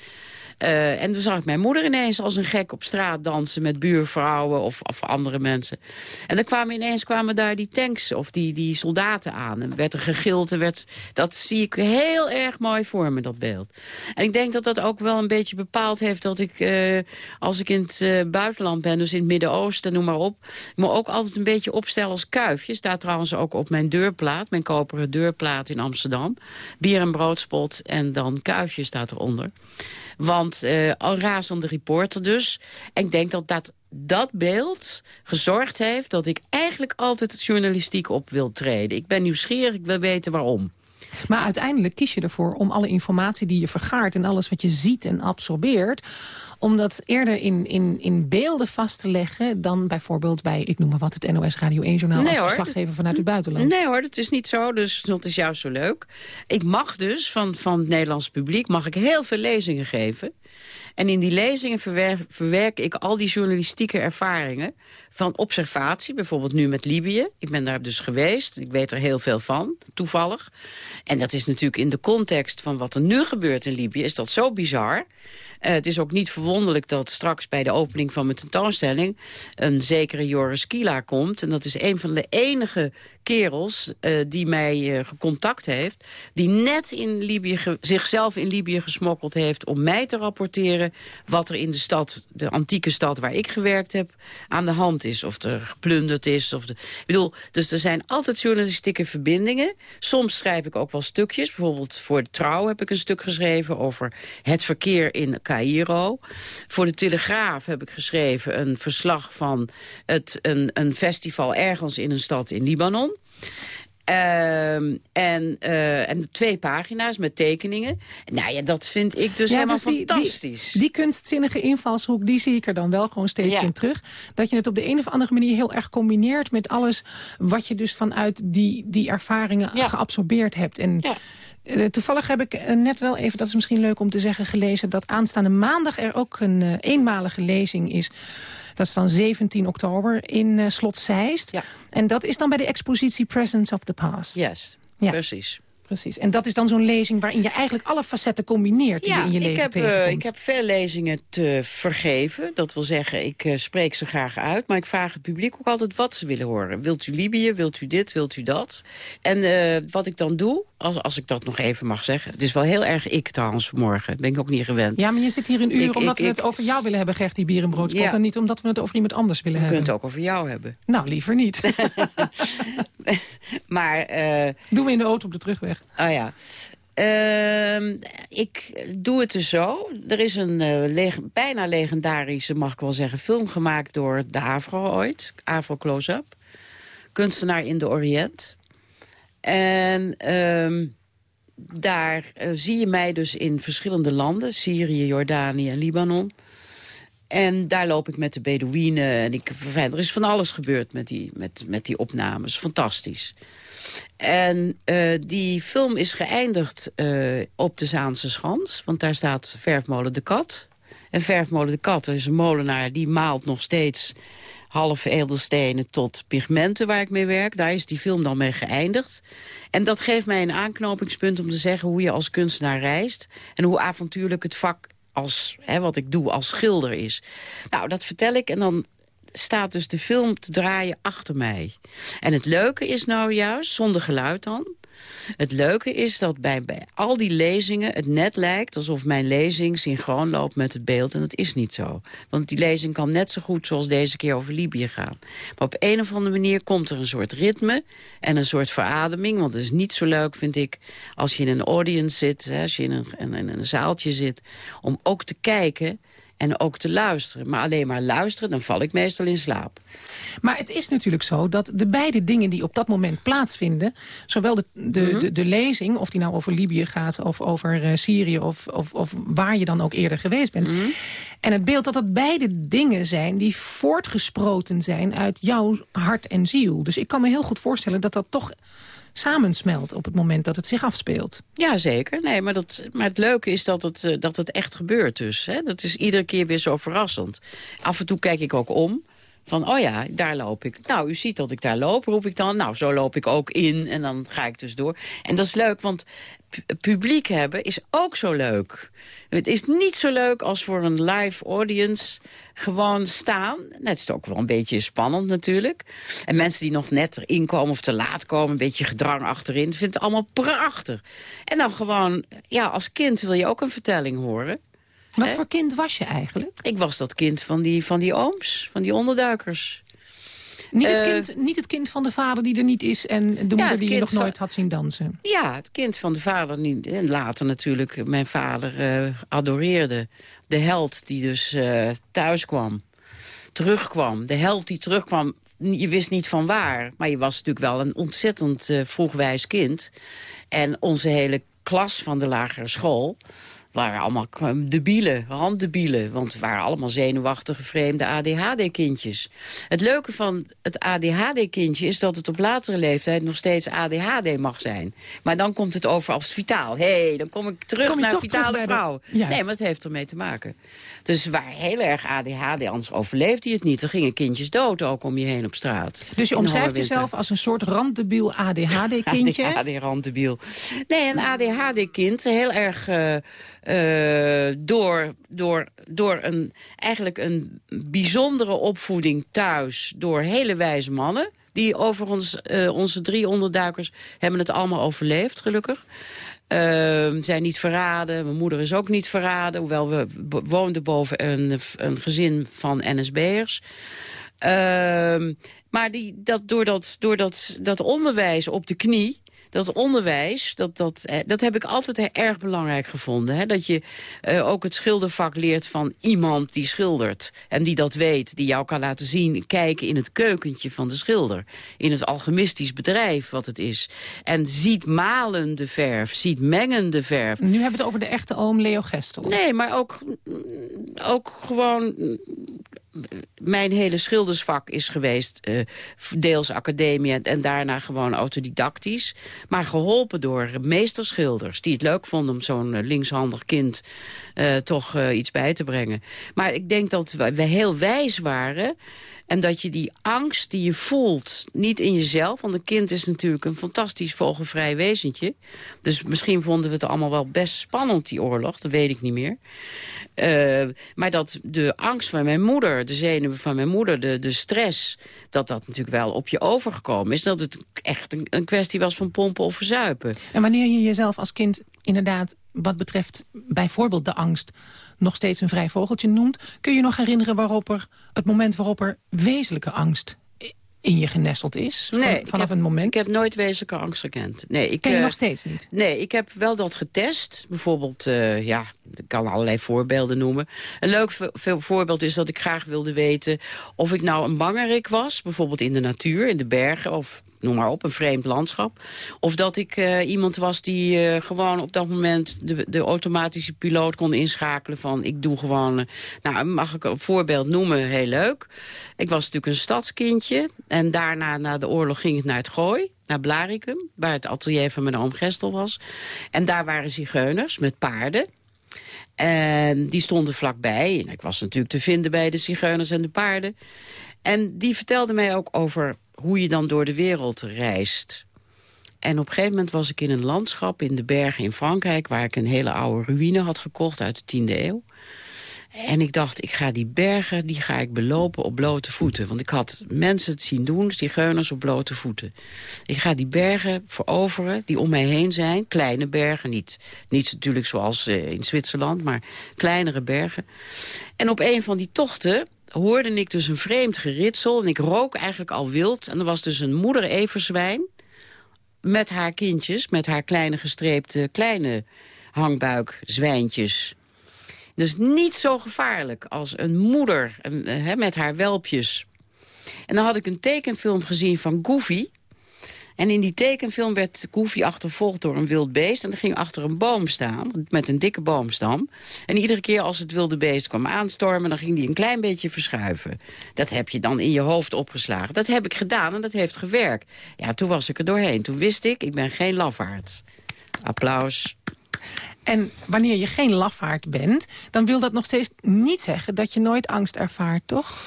I: Uh, en toen zag ik mijn moeder ineens als een gek op straat dansen... met buurvrouwen of, of andere mensen. En dan kwamen ineens kwamen daar die tanks of die, die soldaten aan. En werd er gegild. Werd, dat zie ik heel erg mooi voor me, dat beeld. En ik denk dat dat ook wel een beetje bepaald heeft... dat ik, uh, als ik in het uh, buitenland ben, dus in het Midden-Oosten, noem maar op... me ook altijd een beetje opstellen als kuifje. Staat trouwens ook op mijn deurplaat, mijn koperen deurplaat in Amsterdam. Bier en broodspot en dan kuifje staat eronder. Want uh, al razende reporter dus. En ik denk dat dat, dat beeld gezorgd heeft... dat ik eigenlijk altijd journalistiek op wil treden. Ik ben nieuwsgierig, ik wil weten waarom.
H: Maar uiteindelijk kies je ervoor om alle informatie die je vergaart... en alles wat je ziet en absorbeert om dat eerder in, in, in beelden vast te leggen... dan bijvoorbeeld bij, ik noem maar wat, het NOS Radio 1-journaal... Nee, als verslaggever vanuit het buitenland.
I: Nee hoor, dat is niet zo, dus dat is juist zo leuk. Ik mag dus van, van het Nederlands publiek mag ik heel veel lezingen geven... En in die lezingen verwerk ik al die journalistieke ervaringen... van observatie, bijvoorbeeld nu met Libië. Ik ben daar dus geweest, ik weet er heel veel van, toevallig. En dat is natuurlijk in de context van wat er nu gebeurt in Libië... is dat zo bizar uh, het is ook niet verwonderlijk dat straks bij de opening van mijn tentoonstelling... een zekere Joris Kila komt. En dat is een van de enige kerels uh, die mij uh, gecontact heeft... die net in Libië zichzelf in Libië gesmokkeld heeft... om mij te rapporteren wat er in de stad, de antieke stad waar ik gewerkt heb... aan de hand is, of er geplunderd is. Of de, ik bedoel, dus er zijn altijd journalistieke verbindingen. Soms schrijf ik ook wel stukjes. Bijvoorbeeld voor de Trouw heb ik een stuk geschreven... over het verkeer in Cairo. Voor de Telegraaf heb ik geschreven een verslag van het, een, een festival ergens in een stad in Libanon. Ehm, en, eh, en twee pagina's met tekeningen. Nou ja, dat vind ik dus helemaal
H: dus die,
I: fantastisch.
H: Die, die kunstzinnige invalshoek, die zie ik er dan wel gewoon steeds
I: Ja.
H: in terug. Dat je het op de een of andere manier heel erg combineert met alles wat je dus vanuit die, die ervaringen geabsorbeerd hebt. En eh, toevallig heb ik eh, net wel even, dat is misschien leuk om te zeggen, gelezen... dat aanstaande maandag er ook een eenmalige lezing is. Dat is dan 17 oktober in eh, Slot Zeist. En dat is dan bij de expositie Presence of the Past.
I: Yes,
H: Ja.
I: precies.
H: Precies. En dat is dan zo'n lezing waarin je eigenlijk alle facetten combineert... die
I: Ja,
H: je in je leven
I: ik heb, eh,
H: tegenkomt.
I: ik heb veel lezingen te vergeven. Dat wil zeggen, ik eh, spreek ze graag uit. Maar ik vraag het publiek ook altijd wat ze willen horen. Wilt u Libië? Wilt u dit? Wilt u dat? En wat ik dan doe, als, als ik dat nog even mag zeggen... het is wel heel erg ik trouwens vanmorgen. Ben ik ook niet gewend.
H: Ja, maar je zit hier een uur
I: Ik-
H: omdat
I: ik-
H: we het
I: ik-
H: over jou willen hebben, Gert, die bier en broodspot.
I: Ja.
H: En niet omdat we het over iemand anders willen
I: Je
H: hebben.
I: kunt het ook over jou hebben.
H: Nou, liever niet.
I: Maar... eh,
H: Doen we in de auto op de terugweg.
I: Oh ja. Ehm, ik doe het dus zo. Er is een eh, leg- bijna legendarische, mag ik wel zeggen, film gemaakt door de Avro ooit. Avro Close-Up. Kunstenaar in de Oriënt. En ehm, daar eh, zie je mij dus in verschillende landen. Syrië, Jordanië en Libanon. En daar loop ik met de Bedouinen. En ik, er is van alles gebeurd met die, met, met die opnames. Fantastisch. En eh, die film is geëindigd eh, op de Zaanse Schans. Want daar staat Verfmolen de Kat. En Verfmolen de Kat is een molenaar die maalt nog steeds halve edelstenen tot pigmenten waar ik mee werk. Daar is die film dan mee geëindigd. En dat geeft mij een aanknopingspunt om te zeggen hoe je als kunstenaar reist. En hoe avontuurlijk het vak als, hè, wat ik doe als schilder is. Nou, dat vertel ik en dan staat dus de film te draaien achter mij. En het leuke is nou juist, zonder geluid dan... Het leuke is dat bij, al die lezingen het net lijkt alsof mijn lezing synchroon loopt met het beeld. En dat is niet zo. Want die lezing kan net zo goed zoals deze keer over Libië gaan. Maar op een of andere manier komt er een soort ritme en een soort verademing. Want het is niet zo leuk, vind ik, als je in een audience zit, hè, als je in een, in een zaaltje zit, om ook te kijken en ook te luisteren. Maar alleen maar luisteren, dan val ik meestal in slaap.
H: Maar het is natuurlijk zo dat de beide dingen die op dat moment plaatsvinden... zowel de, de,
I: Mhm.
H: de, de lezing, of die nou over Libië gaat... of over eh, Syrië, of, of, of waar je dan ook eerder geweest bent...
I: Mhm.
H: en het beeld dat dat beide dingen zijn die voortgesproten zijn... uit jouw hart en ziel. Dus ik kan me heel goed voorstellen dat dat toch samensmelt... op het moment dat het zich afspeelt.
I: Ja, zeker. Nee, maar, dat, maar het leuke is dat het, eh, dat het echt gebeurt dus. Hè? Dat is iedere keer weer zo verrassend. Af en toe kijk ik ook om. Van, oh ja, daar loop ik. Nou, u ziet dat ik daar loop, roep ik dan. Nou, zo loop ik ook in en dan ga ik dus door. En dat is leuk, want pu- publiek hebben is ook zo leuk. Het is niet zo leuk als voor een live audience gewoon staan. Net is ook wel een beetje spannend natuurlijk. En mensen die nog net erin komen of te laat komen... een beetje gedrang achterin, vindt het allemaal prachtig. En dan gewoon, ja, als kind wil je ook een vertelling horen.
H: Wat voor kind was je eigenlijk?
I: Ik was dat kind van die, van die ooms, van die onderduikers.
H: Niet het,
I: Eh,
H: kind, niet het kind van de vader die er niet is... en de
I: Ja,
H: moeder die je nog
I: van-
H: nooit had zien dansen.
I: Ja, het kind van de vader. niet- En later natuurlijk mijn vader eh, adoreerde. De held die dus eh, thuis kwam. Terugkwam. De held die terugkwam. Je wist niet van waar. Maar je was natuurlijk wel een ontzettend vroegwijs kind. En onze hele klas van de lagere school waren allemaal k- debielen, randdebielen. Want we waren allemaal zenuwachtige, vreemde ADHD-kindjes. Het leuke van het ADHD-kindje is dat het op latere leeftijd nog steeds ADHD mag zijn. Maar dan komt het over als vitaal. Hé, hey, dan kom ik terug
H: Kom
I: naar vitale
H: terug
I: vrouw. Nee, maar het heeft ermee te maken. Dus ze waren heel erg ADHD, anders overleefde je het niet. Er gingen kindjes dood ook om je heen op straat.
H: Dus je omschrijft jezelf als een soort randdebiel ADHD-kindje.
I: ADHD-randdebiel. Nee, een ADHD-kind, heel erg eh, eh, door, door, door een, eigenlijk een bijzondere opvoeding thuis... door hele wijze mannen. Die overigens, eh, onze drie onderduikers, hebben het allemaal overleefd, gelukkig. Ehm, zijn niet verraden. Mijn moeder is ook niet verraden. Hoewel we woonden boven een, een gezin van NSB'ers. Ehm, maar die, dat, door, dat, door dat, dat onderwijs op de knie dat onderwijs, dat, dat, eh, dat heb ik altijd erg belangrijk gevonden. Hè? Dat je uh, ook het schildervak leert van iemand die schildert. En die dat weet, die jou kan laten zien, kijken in het keukentje van de schilder. In het alchemistisch bedrijf wat het is. En ziet malende verf, ziet mengende verf.
H: Nu hebben we het over de echte oom Leo Gestel.
I: Nee, maar ook, ook gewoon mijn hele schildersvak is geweest, uh, deels academie en daarna gewoon autodidactisch. Maar geholpen door meesterschilders die het leuk vonden om zo'n eh, linkshandig kind uh, toch iets bij te brengen. Maar ik denk dat we heel wijs waren en dat je die angst die je voelt, niet in jezelf... want een kind is natuurlijk een fantastisch vogelvrij wezentje. Dus misschien vonden we het allemaal wel best spannend, die oorlog. Dat weet ik niet meer. Uh, maar dat de angst van mijn moeder, de zenuwen van mijn moeder, de, de stress... dat dat natuurlijk wel op je overgekomen is. Dat het echt een, een kwestie was van pompen of verzuipen.
H: En wanneer je jezelf als kind inderdaad, wat betreft bijvoorbeeld de angst nog steeds een vrij vogeltje noemt. Kun je nog herinneren waarop er, het moment waarop er wezenlijke angst in je genesteld is?
I: Nee,
H: vanaf
I: heb,
H: een moment?
I: Ik heb nooit wezenlijke angst gekend. Nee, ik,
H: Ken je
I: uh,
H: nog steeds niet?
I: Nee, ik heb wel dat getest. Bijvoorbeeld, uh, ja, ik kan allerlei voorbeelden noemen. Een leuk voorbeeld is dat ik graag wilde weten... of ik nou een bangerik was, bijvoorbeeld in de natuur, in de bergen... of noem maar op, een vreemd landschap. Of dat ik uh, iemand was die uh, gewoon op dat moment de, de automatische piloot kon inschakelen van ik doe gewoon, uh, nou mag ik een voorbeeld noemen, heel leuk. Ik was natuurlijk een stadskindje en daarna na de oorlog ging het naar het Gooi naar Blaricum, waar het atelier van mijn oom Gestel was. En daar waren zigeuners met paarden. En die stonden vlakbij. En ik was natuurlijk te vinden bij de zigeuners en de paarden. En die vertelde mij ook over hoe je dan door de wereld reist. En op een gegeven moment was ik in een landschap in de bergen in Frankrijk... waar ik een hele oude ruïne had gekocht uit de 10e eeuw. En ik dacht, ik ga die bergen die ga ik belopen op blote voeten. Want ik had mensen het zien doen, zigeuners op blote voeten. Ik ga die bergen veroveren die om mij heen zijn. Kleine bergen, niet, niet natuurlijk zoals uh, in Zwitserland, maar kleinere bergen. En op een van die tochten hoorde ik dus een vreemd geritsel. En ik rook eigenlijk al wild. En er was dus een moeder everzwijn met haar kindjes, met haar kleine gestreepte kleine hangbuikzwijntjes. Dus niet zo gevaarlijk als een moeder he, met haar welpjes. En dan had ik een tekenfilm gezien van Goofy. En in die tekenfilm werd Goofy achtervolgd door een wild beest. En er ging achter een boom staan, met een dikke boomstam. En iedere keer als het wilde beest kwam aanstormen... dan ging die een klein beetje verschuiven. Dat heb je dan in je hoofd opgeslagen. Dat heb ik gedaan en dat heeft gewerkt. Ja, toen was ik er doorheen. Toen wist ik, ik ben geen lafaard. Applaus.
H: En wanneer je geen lafaard bent... dan wil dat nog steeds niet zeggen dat je nooit angst ervaart, toch?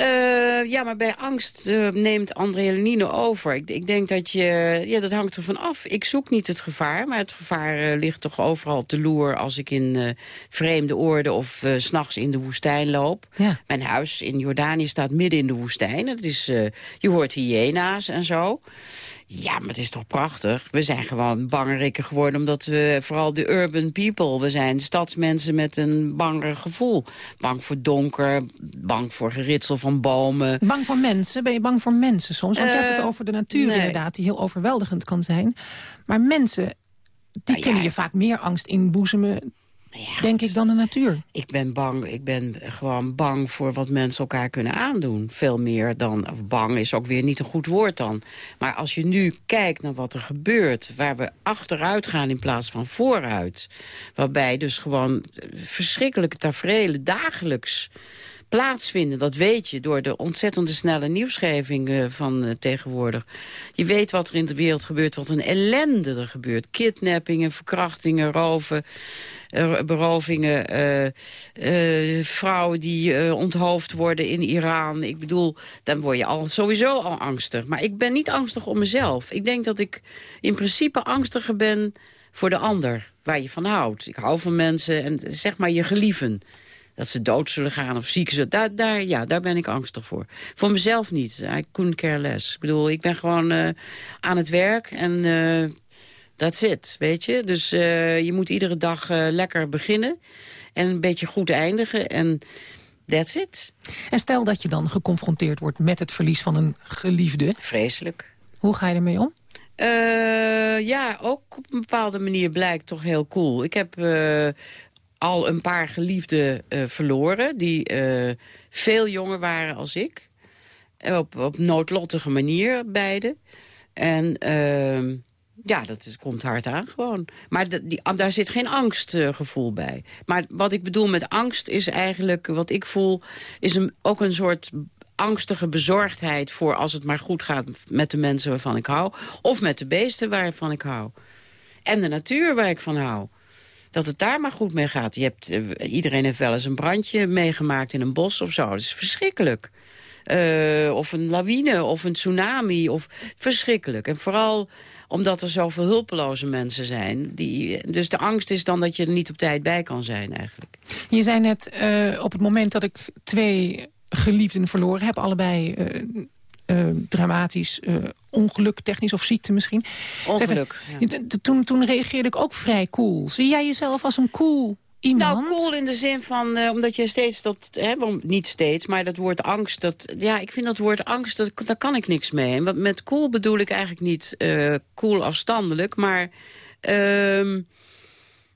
I: Uh, ja, maar bij angst uh, neemt adrenaline over. Ik, ik, denk dat je... Ja, dat hangt ervan af. Ik zoek niet het gevaar, maar het gevaar uh, ligt toch overal op de loer... als ik in vreemde oorden of s s'nachts in de woestijn loop.
H: Ja.
I: Mijn huis in Jordanië staat midden in de woestijn. Het is, je hoort hyena's en zo. Ja, maar het is toch prachtig. We zijn gewoon bangerikken geworden omdat we vooral de urban people... we zijn stadsmensen met een banger gevoel. Bang voor donker, bang voor geritsel van bomen.
H: Bang voor mensen? Ben je bang voor mensen soms? Want uh, je hebt het
I: Eh,
H: over de natuur
I: nee.
H: inderdaad... die heel overweldigend kan zijn. Maar mensen, die
I: Nou ja,
H: kunnen je vaak meer angst inboezemen... denk ik, dan de natuur.
I: Ik ben bang, ik ben gewoon bang voor wat mensen elkaar kunnen aandoen. Veel meer dan, of bang is ook weer niet een goed woord dan. Maar als je nu kijkt naar wat er gebeurt... waar we achteruit gaan in plaats van vooruit... waarbij dus gewoon verschrikkelijke tafereelen dagelijks plaatsvinden. Dat weet je door de ontzettende snelle nieuwsgeving uh, van uh, tegenwoordig. Je weet wat er in de wereld gebeurt, wat een ellende er gebeurt. Kidnappingen, verkrachtingen, roven, uh, berovingen, vrouwen die onthoofd worden in Iran. Ik bedoel, dan word je al sowieso al angstig. Maar ik ben niet angstig om mezelf. Ik denk dat ik in principe angstiger ben voor de ander, waar je van houdt. Ik hou van mensen en zeg maar je gelieven dat ze dood zullen gaan of ziek zullen. Daar, daar, ja, daar ben ik angstig voor. Voor mezelf niet. I couldn't care less. Ik bedoel, ik ben gewoon uh, aan het werk en uh, that's it, weet je. Dus uh, je moet iedere dag lekker beginnen en een beetje goed eindigen en that's it.
H: En stel dat je dan geconfronteerd wordt met het verlies van een geliefde.
I: Vreselijk.
H: Hoe ga je ermee om?
I: Uh, ja, ook op een bepaalde manier blijkt toch heel cool. Ik heb uh, al een paar geliefden uh, verloren... die veel jonger waren als ik. Op, op noodlottige manier, beide. En ehm, ja, dat komt hard aan gewoon. Maar die, daar zit geen angstgevoel bij. Maar wat ik bedoel met angst is eigenlijk... wat ik voel, is een, ook een soort angstige bezorgdheid voor als het maar goed gaat met de mensen waarvan ik hou. Of met de beesten waarvan ik hou. En de natuur waar ik van hou. Dat het daar maar goed mee gaat. Je hebt, eh, iedereen heeft wel eens een brandje meegemaakt in een bos of zo. Dat is verschrikkelijk. Uh, of een lawine of een tsunami. Of, verschrikkelijk. En vooral omdat er zoveel hulpeloze mensen zijn. Die, dus de angst is dan dat je er niet op tijd bij kan zijn eigenlijk.
H: Je zei net, uh, op het moment dat ik twee geliefden verloren heb. Allebei uh, dramatisch, uh, ongeluk, technisch of ziekte misschien.
I: Ongeluk,
H: ja. toen, toen reageerde ik ook vrij cool. Zie jij jezelf als een cool iemand?
I: Nou, cool in de zin van, omdat je steeds dat, hè, niet steeds, maar dat woord angst, dat, ja, ik vind dat woord angst, dat, daar kan ik niks mee. En met cool bedoel ik eigenlijk niet cool afstandelijk, maar, uh,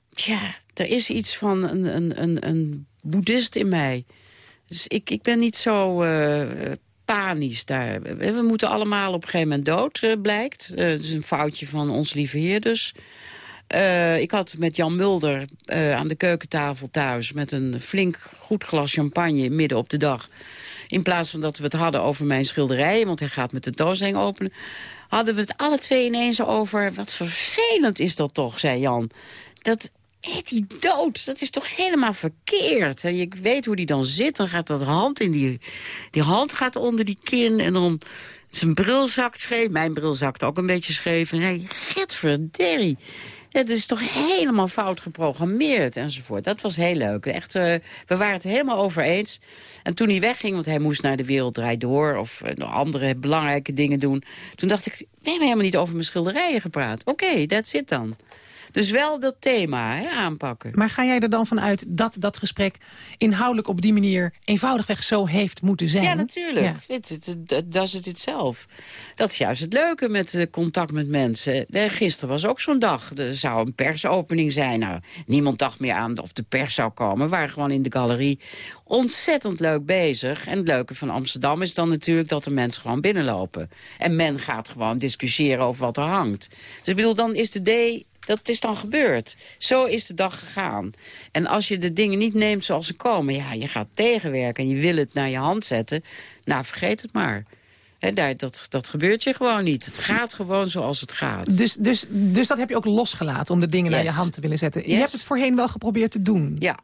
I: ja, er is iets van een, een, een, een boeddhist in mij. Dus ik, ik ben niet zo uh, panisch daar. We moeten allemaal op een gegeven moment dood, uh, blijkt. Uh, dat is een foutje van ons lieve heer dus. ik had met Jan Mulder aan de keukentafel thuis... met een flink goed glas champagne midden op de dag... in plaats van dat we het hadden over mijn schilderijen... want hij gaat met de doosding openen... hadden we het alle twee ineens over... wat vervelend is dat toch, zei Jan. Dat, Hé, die dood, dat is toch helemaal verkeerd. En je weet hoe die dan zit, dan gaat dat hand in die... Die hand gaat onder die kin en dan... Zijn bril zakt scheef, mijn bril zakt ook een beetje scheef. En hij, getverderrie. Het is toch helemaal fout geprogrammeerd enzovoort. Dat was heel leuk. Echt, uh, we waren het helemaal over eens. En toen hij wegging, want hij moest naar de wereld draai door... of uh, andere belangrijke dingen doen... toen dacht ik, we hebben helemaal niet over mijn schilderijen gepraat. Oké, okay, that's it dan. Dus wel dat thema hè, aanpakken.
H: Maar ga jij er dan vanuit dat dat gesprek inhoudelijk op die manier eenvoudigweg zo heeft moeten zijn?
I: Ja, natuurlijk. Dat is het zelf. Dat is juist het leuke met uh, contact met mensen. gisteren was ook zo'n dag. Er zou een persopening zijn. Nou, niemand dacht meer aan of de pers zou komen. We waren gewoon in de galerie ontzettend leuk bezig. En het leuke van Amsterdam is dan natuurlijk dat de mensen gewoon binnenlopen. En men gaat gewoon discussiëren over wat er hangt. Dus ik bedoel, dan is de D dat is dan gebeurd. Zo is de dag gegaan. En als je de dingen niet neemt zoals ze komen... ja, je gaat tegenwerken en je wil het naar je hand zetten... nou, vergeet het maar. He, dat, dat gebeurt je gewoon niet. Het gaat gewoon zoals het gaat.
H: Dus, dus, dus dat heb je ook losgelaten om de dingen naar je hand te willen zetten. Je hebt het voorheen wel geprobeerd te doen.
I: Ja,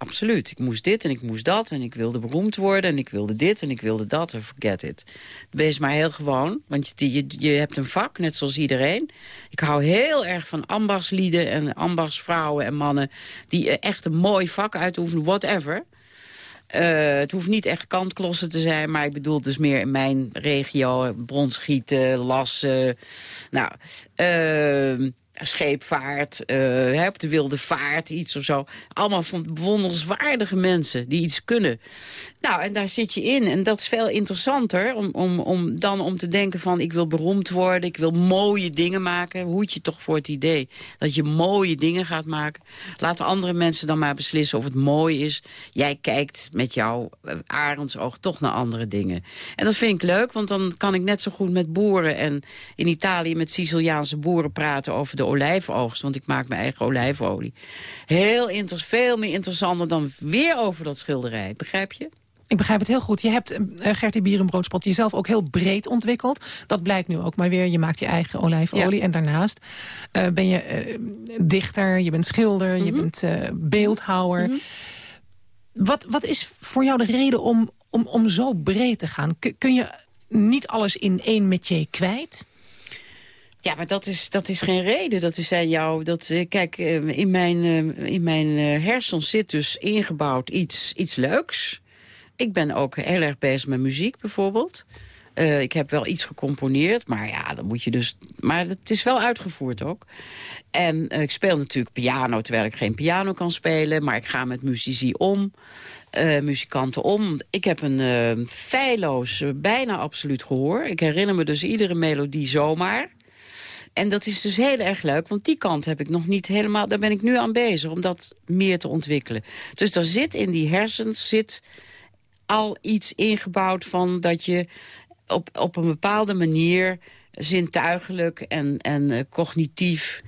I: absoluut. Ik moest dit en ik moest dat en ik wilde beroemd worden... en ik wilde dit en ik wilde dat en forget it. Wees maar heel gewoon, want je, je, hebt een vak, net zoals iedereen. Ik hou heel erg van ambachtslieden en ambachtsvrouwen en mannen... die echt een mooi vak uitoefenen, whatever... Uh, het hoeft niet echt kantklossen te zijn, maar ik bedoel dus meer in mijn regio. Bronschieten, lassen. Nou, uh, scheepvaart, uh, op de wilde vaart, iets of zo. Allemaal van bewonderenswaardige mensen die iets kunnen. Nou, en daar zit je in. En dat is veel interessanter om, om, om dan om te denken van... ik wil beroemd worden, ik wil mooie dingen maken. Hoed je toch voor het idee dat je mooie dingen gaat maken. Laten andere mensen dan maar beslissen of het mooi is. Jij kijkt met jouw eh, arendsoog toch naar andere dingen. En dat vind ik leuk, want dan kan ik net zo goed met boeren... en in Italië met Siciliaanse boeren praten over de olijfoogst. Want ik maak mijn eigen olijfolie. Heel veel meer interessanter dan weer over dat schilderij. Begrijp je?
H: Ik begrijp het heel goed. Je hebt, uh, Gertie Bierenbroodspot, jezelf ook heel breed ontwikkeld. Dat blijkt nu ook maar weer. Je maakt je eigen olijfolie. En daarnaast uh, ben je uh, dichter, je bent schilder, je mhm. bent beeldhouwer. Mhm. wat, wat is voor jou de reden om, om, om zo breed te gaan? kun je niet alles in één metier kwijt?
I: Ja, maar dat is, dat is geen reden. Dat is aan jou. Dat, kijk, in mijn, in mijn hersens zit dus ingebouwd iets, iets leuks. Ik ben ook heel erg bezig met muziek bijvoorbeeld. Uh, ik heb wel iets gecomponeerd, maar ja, dan moet je dus... Maar het is wel uitgevoerd ook. En uh, ik speel natuurlijk piano, terwijl ik geen piano kan spelen. Maar ik ga met muzici om, uh, muzikanten om. Ik heb een feilloos, bijna absoluut gehoor. Ik herinner me dus iedere melodie zomaar. En dat is dus heel erg leuk, want die kant heb ik nog niet helemaal... daar ben ik nu aan bezig, om dat meer te ontwikkelen. Dus er zit in die hersens zit al iets ingebouwd van dat je op, op een bepaalde manier zintuigelijk en, en uh, cognitief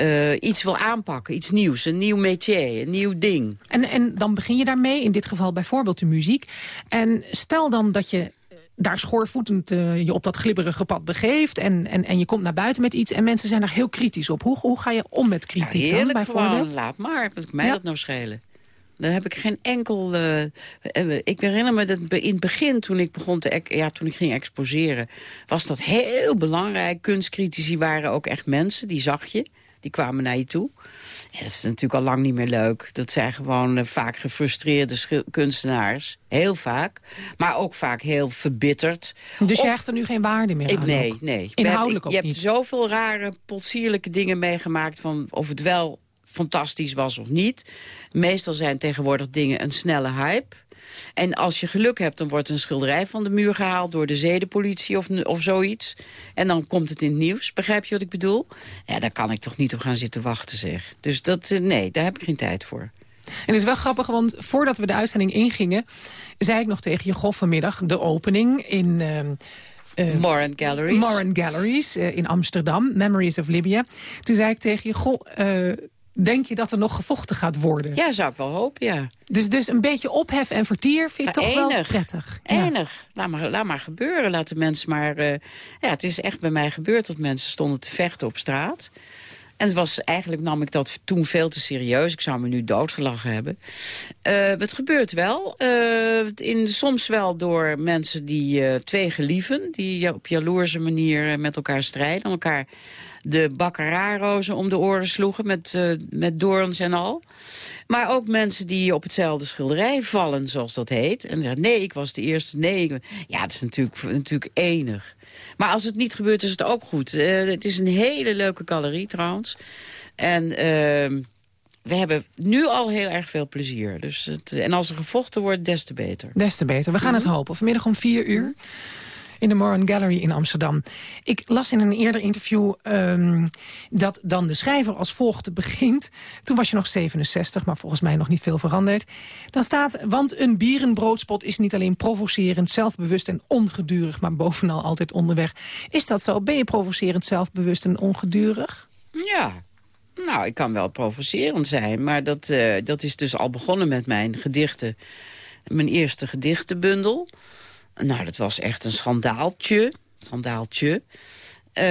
I: uh, iets wil aanpakken. Iets nieuws, een nieuw métier, een nieuw ding.
H: En, en dan begin je daarmee, in dit geval bijvoorbeeld de muziek. En stel dan dat je daar schoorvoetend uh, je op dat glibberige pad begeeft... En, en, en je komt naar buiten met iets en mensen zijn daar heel kritisch op. Hoe, hoe ga je om met kritiek
I: ja,
H: dan, bijvoorbeeld?
I: Gewoon, laat maar, wat mij ja. dat nou schelen. Dan heb ik geen enkel... Uh, ik herinner me dat in het begin, toen ik, begon te, ja, toen ik ging exposeren... was dat heel belangrijk. Kunstcritici waren ook echt mensen, die zag je. Die kwamen naar je toe. Ja, dat is natuurlijk al lang niet meer leuk. Dat zijn gewoon uh, vaak gefrustreerde kunstenaars. Heel vaak. Maar ook vaak heel verbitterd.
H: Dus of, je hecht er nu geen waarde meer aan?
I: Nee,
H: ook.
I: nee.
H: Inhoudelijk
I: ook Je
H: niet.
I: hebt zoveel rare, potsierlijke dingen meegemaakt... van of het wel fantastisch was of niet. Meestal zijn tegenwoordig dingen een snelle hype. En als je geluk hebt, dan wordt een schilderij van de muur gehaald... door de zedenpolitie of, of zoiets. En dan komt het in het nieuws, begrijp je wat ik bedoel? Ja, daar kan ik toch niet op gaan zitten wachten, zeg. Dus dat, nee, daar heb ik geen tijd voor.
H: En het is wel grappig, want voordat we de uitzending ingingen... zei ik nog tegen je, goh, vanmiddag de opening in... Uh,
I: uh, Moran Galleries.
H: Moran Galleries uh, in Amsterdam, Memories of Libya. Toen zei ik tegen je, goh, denk je dat er nog gevochten gaat worden?
I: Ja, zou ik wel hopen, ja.
H: Dus, dus een beetje ophef en vertier vind je
I: ja,
H: toch
I: enig.
H: wel prettig?
I: Enig. Ja. Laat, maar, laat maar gebeuren. Laat de mensen maar... Uh, ja, het is echt bij mij gebeurd dat mensen stonden te vechten op straat. En het was, eigenlijk nam ik dat toen veel te serieus. Ik zou me nu doodgelachen hebben. Uh, het gebeurt wel. Uh, in, soms wel door mensen die uh, twee gelieven... die op jaloerse manier met elkaar strijden. elkaar de baccararozen om de oren sloegen met, uh, met doorns en al. Maar ook mensen die op hetzelfde schilderij vallen, zoals dat heet. En zeggen, nee, ik was de eerste, nee. Ja, dat is natuurlijk, natuurlijk enig. Maar als het niet gebeurt, is het ook goed. Uh, het is een hele leuke galerie trouwens. En uh, we hebben nu al heel erg veel plezier. Dus het, en als er gevochten wordt, des te beter.
H: Des te beter. We gaan mm -hmm. het hopen. Vanmiddag om vier uur in de Moran Gallery in Amsterdam. Ik las in een eerder interview um, dat dan de schrijver als volgt begint. Toen was je nog 67, maar volgens mij nog niet veel veranderd. Dan staat, want een bierenbroodspot is niet alleen provocerend, zelfbewust en ongedurig, maar bovenal altijd onderweg. Is dat zo? Ben je provocerend, zelfbewust en ongedurig?
I: Ja, nou, ik kan wel provocerend zijn, maar dat, uh, dat is dus al begonnen met mijn gedichten. Mijn eerste gedichtenbundel. Nou, dat was echt een schandaaltje. Schandaaltje. Uh,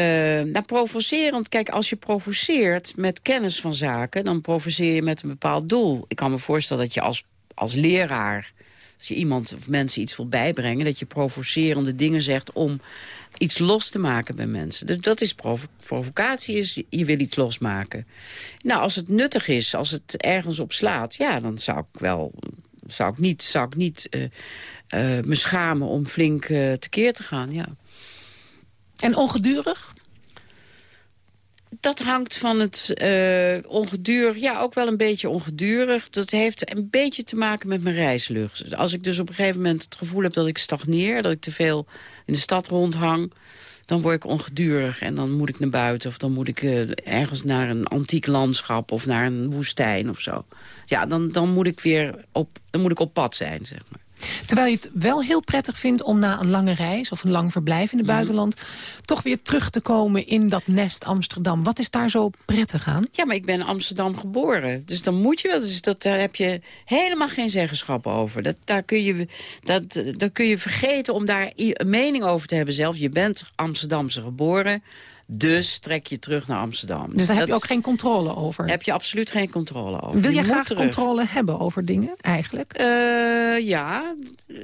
I: nou, provocerend. Kijk, als je provoceert met kennis van zaken... dan provoceer je met een bepaald doel. Ik kan me voorstellen dat je als, als leraar... als je iemand of mensen iets wil bijbrengen... dat je provocerende dingen zegt om iets los te maken bij mensen. Dus dat is provo provocatie, is je wil iets losmaken. Nou, als het nuttig is, als het ergens op slaat... ja, dan zou ik wel... zou ik niet... Zou ik niet uh, uh, me schamen om flink uh, tekeer te gaan, ja.
H: En ongedurig?
I: Dat hangt van het uh, ongedurig, ja, ook wel een beetje ongedurig. Dat heeft een beetje te maken met mijn reislucht. Als ik dus op een gegeven moment het gevoel heb dat ik stagneer... dat ik te veel in de stad rondhang... dan word ik ongedurig en dan moet ik naar buiten... of dan moet ik uh, ergens naar een antiek landschap of naar een woestijn of zo. Ja, dan, dan, moet ik weer op, dan moet ik op pad zijn, zeg maar.
H: Terwijl je het wel heel prettig vindt om na een lange reis... of een lang verblijf in het
I: Mhm.
H: buitenland... toch weer terug te komen in dat nest Amsterdam. Wat is daar zo prettig aan?
I: Ja, maar ik ben in Amsterdam geboren. Dus dan moet je wel. Dus dat, daar heb je helemaal geen zeggenschap over. Dat, daar, kun je, dat, daar kun je vergeten om daar een mening over te hebben zelf. Je bent Amsterdamse geboren... Dus trek je terug naar Amsterdam.
H: Dus daar heb je ook geen controle over?
I: heb je absoluut geen controle over.
H: Wil je,
I: je
H: graag
I: terug.
H: controle hebben over dingen, eigenlijk?
I: Uh, ja, uh,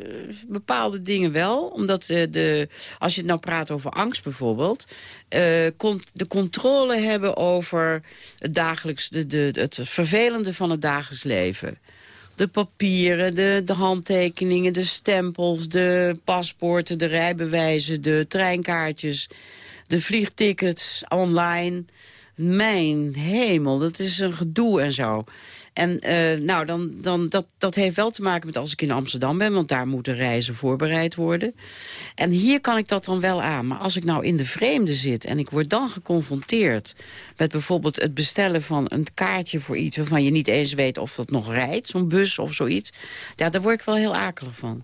I: bepaalde dingen wel. Omdat uh, de, als je het nou praat over angst bijvoorbeeld... de controle hebben over het dagelijks, de, de, het vervelende van het dagelijks leven de papieren, de, de handtekeningen, de stempels, de paspoorten, de rijbewijzen, de treinkaartjes, de vliegtickets online, Mijn hemel, dat is een gedoe en zo. En uh, nou, dan, dan, dat, dat heeft wel te maken met als ik in Amsterdam ben... want daar moeten reizen voorbereid worden. En hier kan ik dat dan wel aan. Maar als ik nou in de vreemde zit en ik word dan geconfronteerd... met bijvoorbeeld het bestellen van een kaartje voor iets... waarvan je niet eens weet of dat nog rijdt, zo'n bus of zoiets... Ja, daar word ik wel heel akelig van.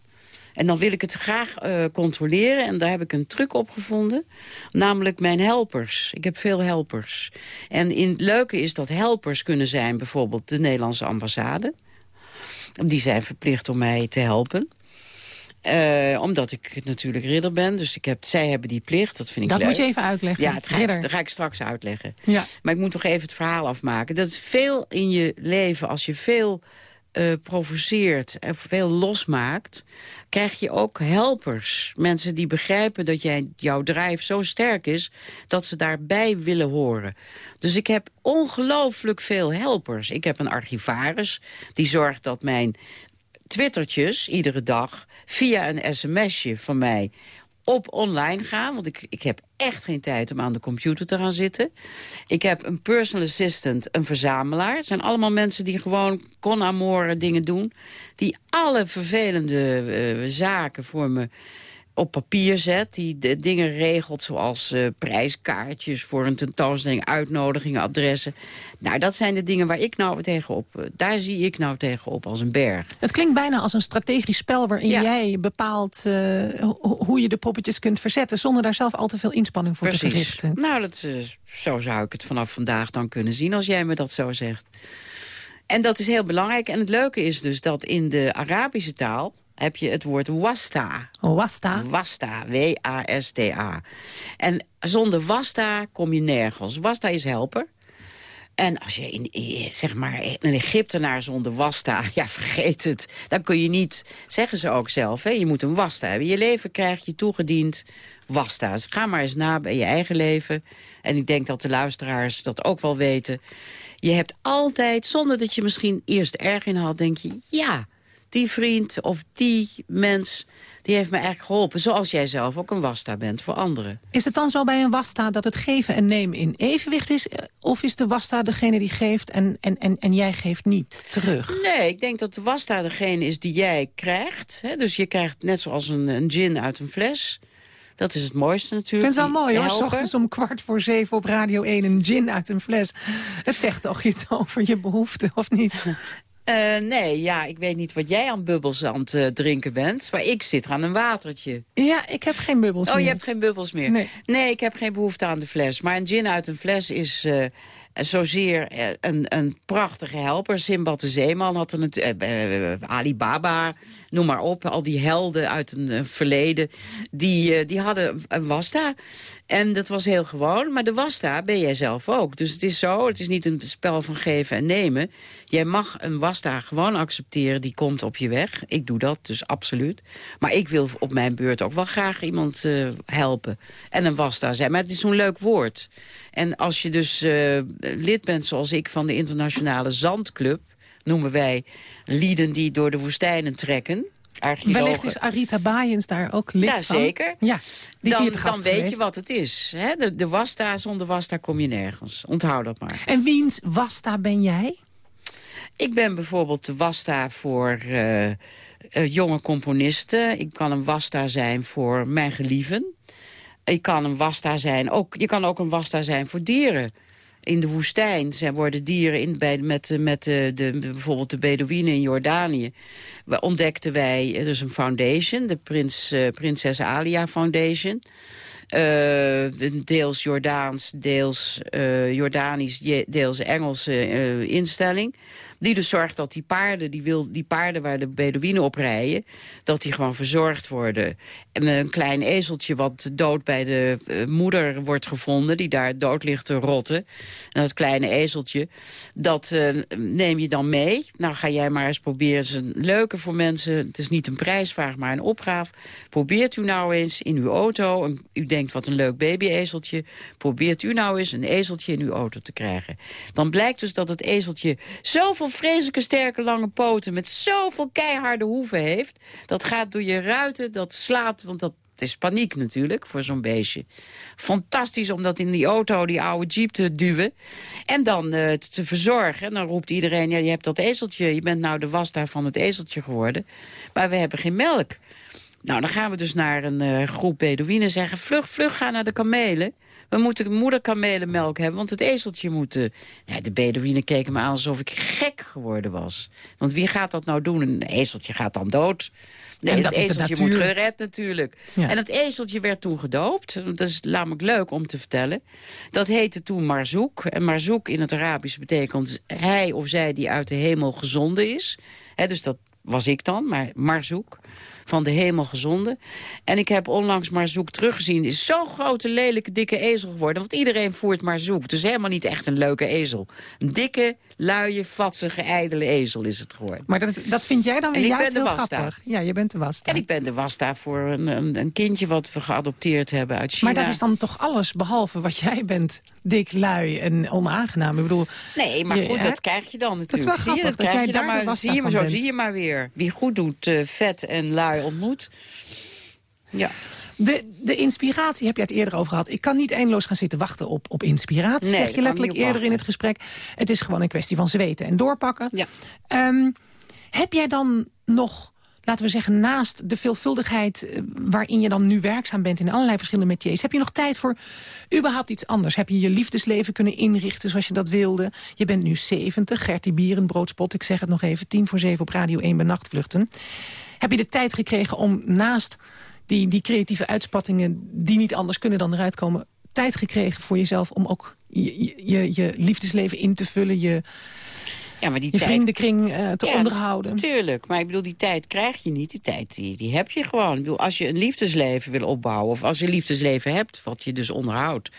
I: En dan wil ik het graag uh, controleren. En daar heb ik een truc op gevonden. Namelijk mijn helpers. Ik heb veel helpers. En in het leuke is dat helpers kunnen zijn bijvoorbeeld de Nederlandse ambassade. Die zijn verplicht om mij te helpen. Uh, omdat ik natuurlijk ridder ben. Dus ik heb, zij hebben die plicht. Dat vind ik
H: Dat
I: leuk.
H: moet je even uitleggen.
I: Ja, dat ga,
H: ridder.
I: dat ga ik straks uitleggen.
H: Ja.
I: Maar ik moet nog even het verhaal afmaken. Dat is veel in je leven. Als je veel uh, provoceert en veel losmaakt... krijg je ook helpers. Mensen die begrijpen dat jij, jouw drijf zo sterk is... dat ze daarbij willen horen. Dus ik heb ongelooflijk veel helpers. Ik heb een archivaris die zorgt dat mijn twittertjes iedere dag... via een sms'je van mij op online gaan. Want ik, ik heb echt geen tijd om aan de computer te gaan zitten. Ik heb een personal assistant, een verzamelaar. Het zijn allemaal mensen die gewoon con amore dingen doen. Die alle vervelende uh, zaken voor me op papier zet. Die de dingen regelt zoals uh, prijskaartjes voor een tentoonstelling, uitnodigingen, adressen. Nou, dat zijn de dingen waar ik nou tegenop, uh, daar zie ik nou tegenop als een berg.
H: Het klinkt bijna als een strategisch spel waarin
I: Ja.
H: jij bepaalt uh, ho- hoe je de poppetjes kunt verzetten... zonder daar zelf al te veel inspanning voor te verrichten.
I: Nou, dat, zo zou ik het vanaf vandaag dan kunnen zien als jij me dat zo zegt. En dat is heel belangrijk. En het leuke is dus dat in de Arabische taal heb je het woord wasta.
H: Wasta?
I: Wasta, W-A-S-T-A. En zonder wasta kom je nergens. Wasta is helper. En als je in, zeg maar, een Egyptenaar zonder wasta, ja, vergeet het. Dan kun je niet, zeggen ze ook zelf, hè, je moet een wasta hebben. Je leven krijgt je toegediend wasta's. Ga maar eens na bij je eigen leven. En ik denk dat de luisteraars dat ook wel weten. Je hebt altijd, zonder dat je misschien eerst erg in had, denk je... ja, die vriend of die mens, die heeft me eigenlijk geholpen. Zoals jij zelf ook een wasta bent voor anderen.
H: Is het dan zo bij een wasta dat het geven en nemen in evenwicht is? Of is de wasta degene die geeft en, en, en, en jij geeft niet terug?
I: Nee, ik denk dat de wasta degene is die jij krijgt. Hè? Dus je krijgt net zoals een, een gin uit een fles... Dat is het mooiste
H: Ik
I: natuurlijk.
H: vind het wel mooi hoor, s ochtends om kwart voor zeven op Radio 1 een gin uit een fles. Het zegt toch iets over je behoeften, of niet?
I: Uh, nee, ja, ik weet niet wat jij aan bubbels aan het uh, drinken bent. Maar ik zit aan een watertje.
H: Ja, ik heb geen bubbels
I: oh,
H: meer.
I: je hebt geen bubbels meer?
H: Nee.
I: nee, ik heb geen behoefte aan de fles. Maar een gin uit een fles is uh, zozeer een, een prachtige helper. Simbad de Zeeman had er het... Alibaba, noem maar op. Al die helden uit een verleden. Die, die hadden een wasta. En dat was heel gewoon. Maar de wasta ben jij zelf ook. Dus het is zo, het is niet een spel van geven en nemen. Jij mag een wasta gewoon accepteren, die komt op je weg. Ik doe dat, dus absoluut. Maar ik wil op mijn beurt ook wel graag iemand helpen. En een wasta zijn. Maar het is zo'n leuk woord. En als je dus lid bent, zoals ik, van de internationale zandclub... noemen wij lieden die door de woestijnen trekken... Archeologen.
H: Wellicht is Arita Baaiens daar ook lid
I: ja,
H: van.
I: Zeker.
H: Ja, die
I: dan, dan weet
H: geweest.
I: je wat het is. Hè? De, de wasta, zonder wasta kom je nergens. Onthoud dat maar.
H: En wiens wasta ben jij?
I: Ik ben bijvoorbeeld de wasta voor uh, uh, jonge componisten. Ik kan een wasta zijn voor mijn gelieven. Ik kan een wasta zijn, ook, je kan ook een wasta zijn voor dieren in de woestijn zijn worden dieren in, bij, met, met de, de, bijvoorbeeld de Bedouinen in Jordanië. We ontdekten wij, er is een foundation, de Prins, uh, Prinses Alia Foundation. Uh, deels Jordaans, deels uh, Jordanisch, deels Engelse instelling. Die dus zorgt dat die paarden, die, wil, die paarden waar de Bedouinen op rijden... dat die gewoon verzorgd worden. En een klein ezeltje wat dood bij de uh, moeder wordt gevonden... die daar dood ligt te rotten. En dat kleine ezeltje, dat uh, neem je dan mee. Nou, ga jij maar eens proberen. Het is een leuke voor mensen. Het is niet een prijsvraag, maar een opgave. Probeert u nou eens in uw auto... En u denkt, wat een leuk babyezeltje. Probeert u nou eens een ezeltje in uw auto te krijgen. Dan blijkt dus dat het ezeltje zoveel vreselijke sterke lange poten... met zoveel keiharde hoeven heeft. Dat gaat door je ruiten, dat slaat, want dat is paniek natuurlijk voor zo'n beestje. Fantastisch om dat in die auto, die oude jeep te duwen. En dan eh, te verzorgen. En dan roept iedereen, ja, je hebt dat ezeltje. Je bent nou de was van het ezeltje geworden. Maar we hebben geen melk. Nou, dan gaan we dus naar een eh, groep Bedouinen zeggen... vlug, vlug, ga naar de kamelen. We moeten moederkamelenmelk hebben, want het ezeltje moet... eh, Ja, de Bedouinen keken me aan alsof ik gek geworden was. Want wie gaat dat nou doen? Een ezeltje gaat dan dood. Nee,
H: En dat
I: ezeltje moet gered natuurlijk.
H: Ja.
I: En dat ezeltje werd toen gedoopt. Dat is namelijk leuk om te vertellen. Dat heette toen Marzoek. En Marzoek in het Arabisch betekent hij of zij die uit de hemel gezonden is. Dus dat was ik dan, maar Marzoek. Van de hemel gezonden. En ik heb onlangs Marzoek teruggezien. Het is zo'n grote, lelijke, dikke ezel geworden. Want iedereen voert Marzoek. Dus helemaal niet echt een leuke ezel. Een dikke, luie, vatsige, ijdele ezel is het geworden.
H: Maar dat, dat vind jij dan weer juist
I: ben de
H: heel
I: Wasta.
H: grappig. Ja, je bent de Wasta.
I: En ik ben de Wasta voor een, een, een kindje wat we geadopteerd hebben uit China.
H: Maar dat is dan toch alles behalve wat jij bent. Dik, lui en onaangenaam. Ik bedoel,
I: Nee, maar
H: je-
I: goed,
H: hè?
I: dat krijg je dan natuurlijk.
H: is wel
I: zie je,
H: grappig dat
I: krijg
H: jij
I: je dan maar, zie je, maar Zo
H: bent.
I: zie je maar weer. Wie goed doet, eh, vet en lui ontmoet. Ja.
H: De, de inspiratie heb je het eerder over gehad. Ik kan niet eindeloos gaan zitten wachten op, op inspiratie,
I: Nee,
H: zeg je letterlijk eerder in het gesprek. Het is gewoon een kwestie van zweten en doorpakken.
I: Ja.
H: Ehm, heb jij dan nog, laten we zeggen, naast de veelvuldigheid... eh, waarin je dan nu werkzaam bent in allerlei verschillende métiers... heb je nog tijd voor überhaupt iets anders? Heb je je liefdesleven kunnen inrichten zoals je dat wilde? Je bent nu 70, Gertie Bierenbroodspot, ik zeg het nog even... tien voor zeven op Radio 1 bij Nachtvluchten. Heb je de tijd gekregen om naast die, die creatieve uitspattingen... die niet anders kunnen dan eruit komen... tijd gekregen voor jezelf om ook je, je liefdesleven in te vullen... je,
I: Ja, maar die
H: je
I: tijd...
H: vriendenkring eh, te
I: Ja,
H: onderhouden?
I: Tuurlijk, maar ik bedoel, die tijd krijg je niet. Die tijd die, die heb je gewoon. Ik bedoel, als je een liefdesleven wil opbouwen... of als je een liefdesleven hebt, wat je dus onderhoudt...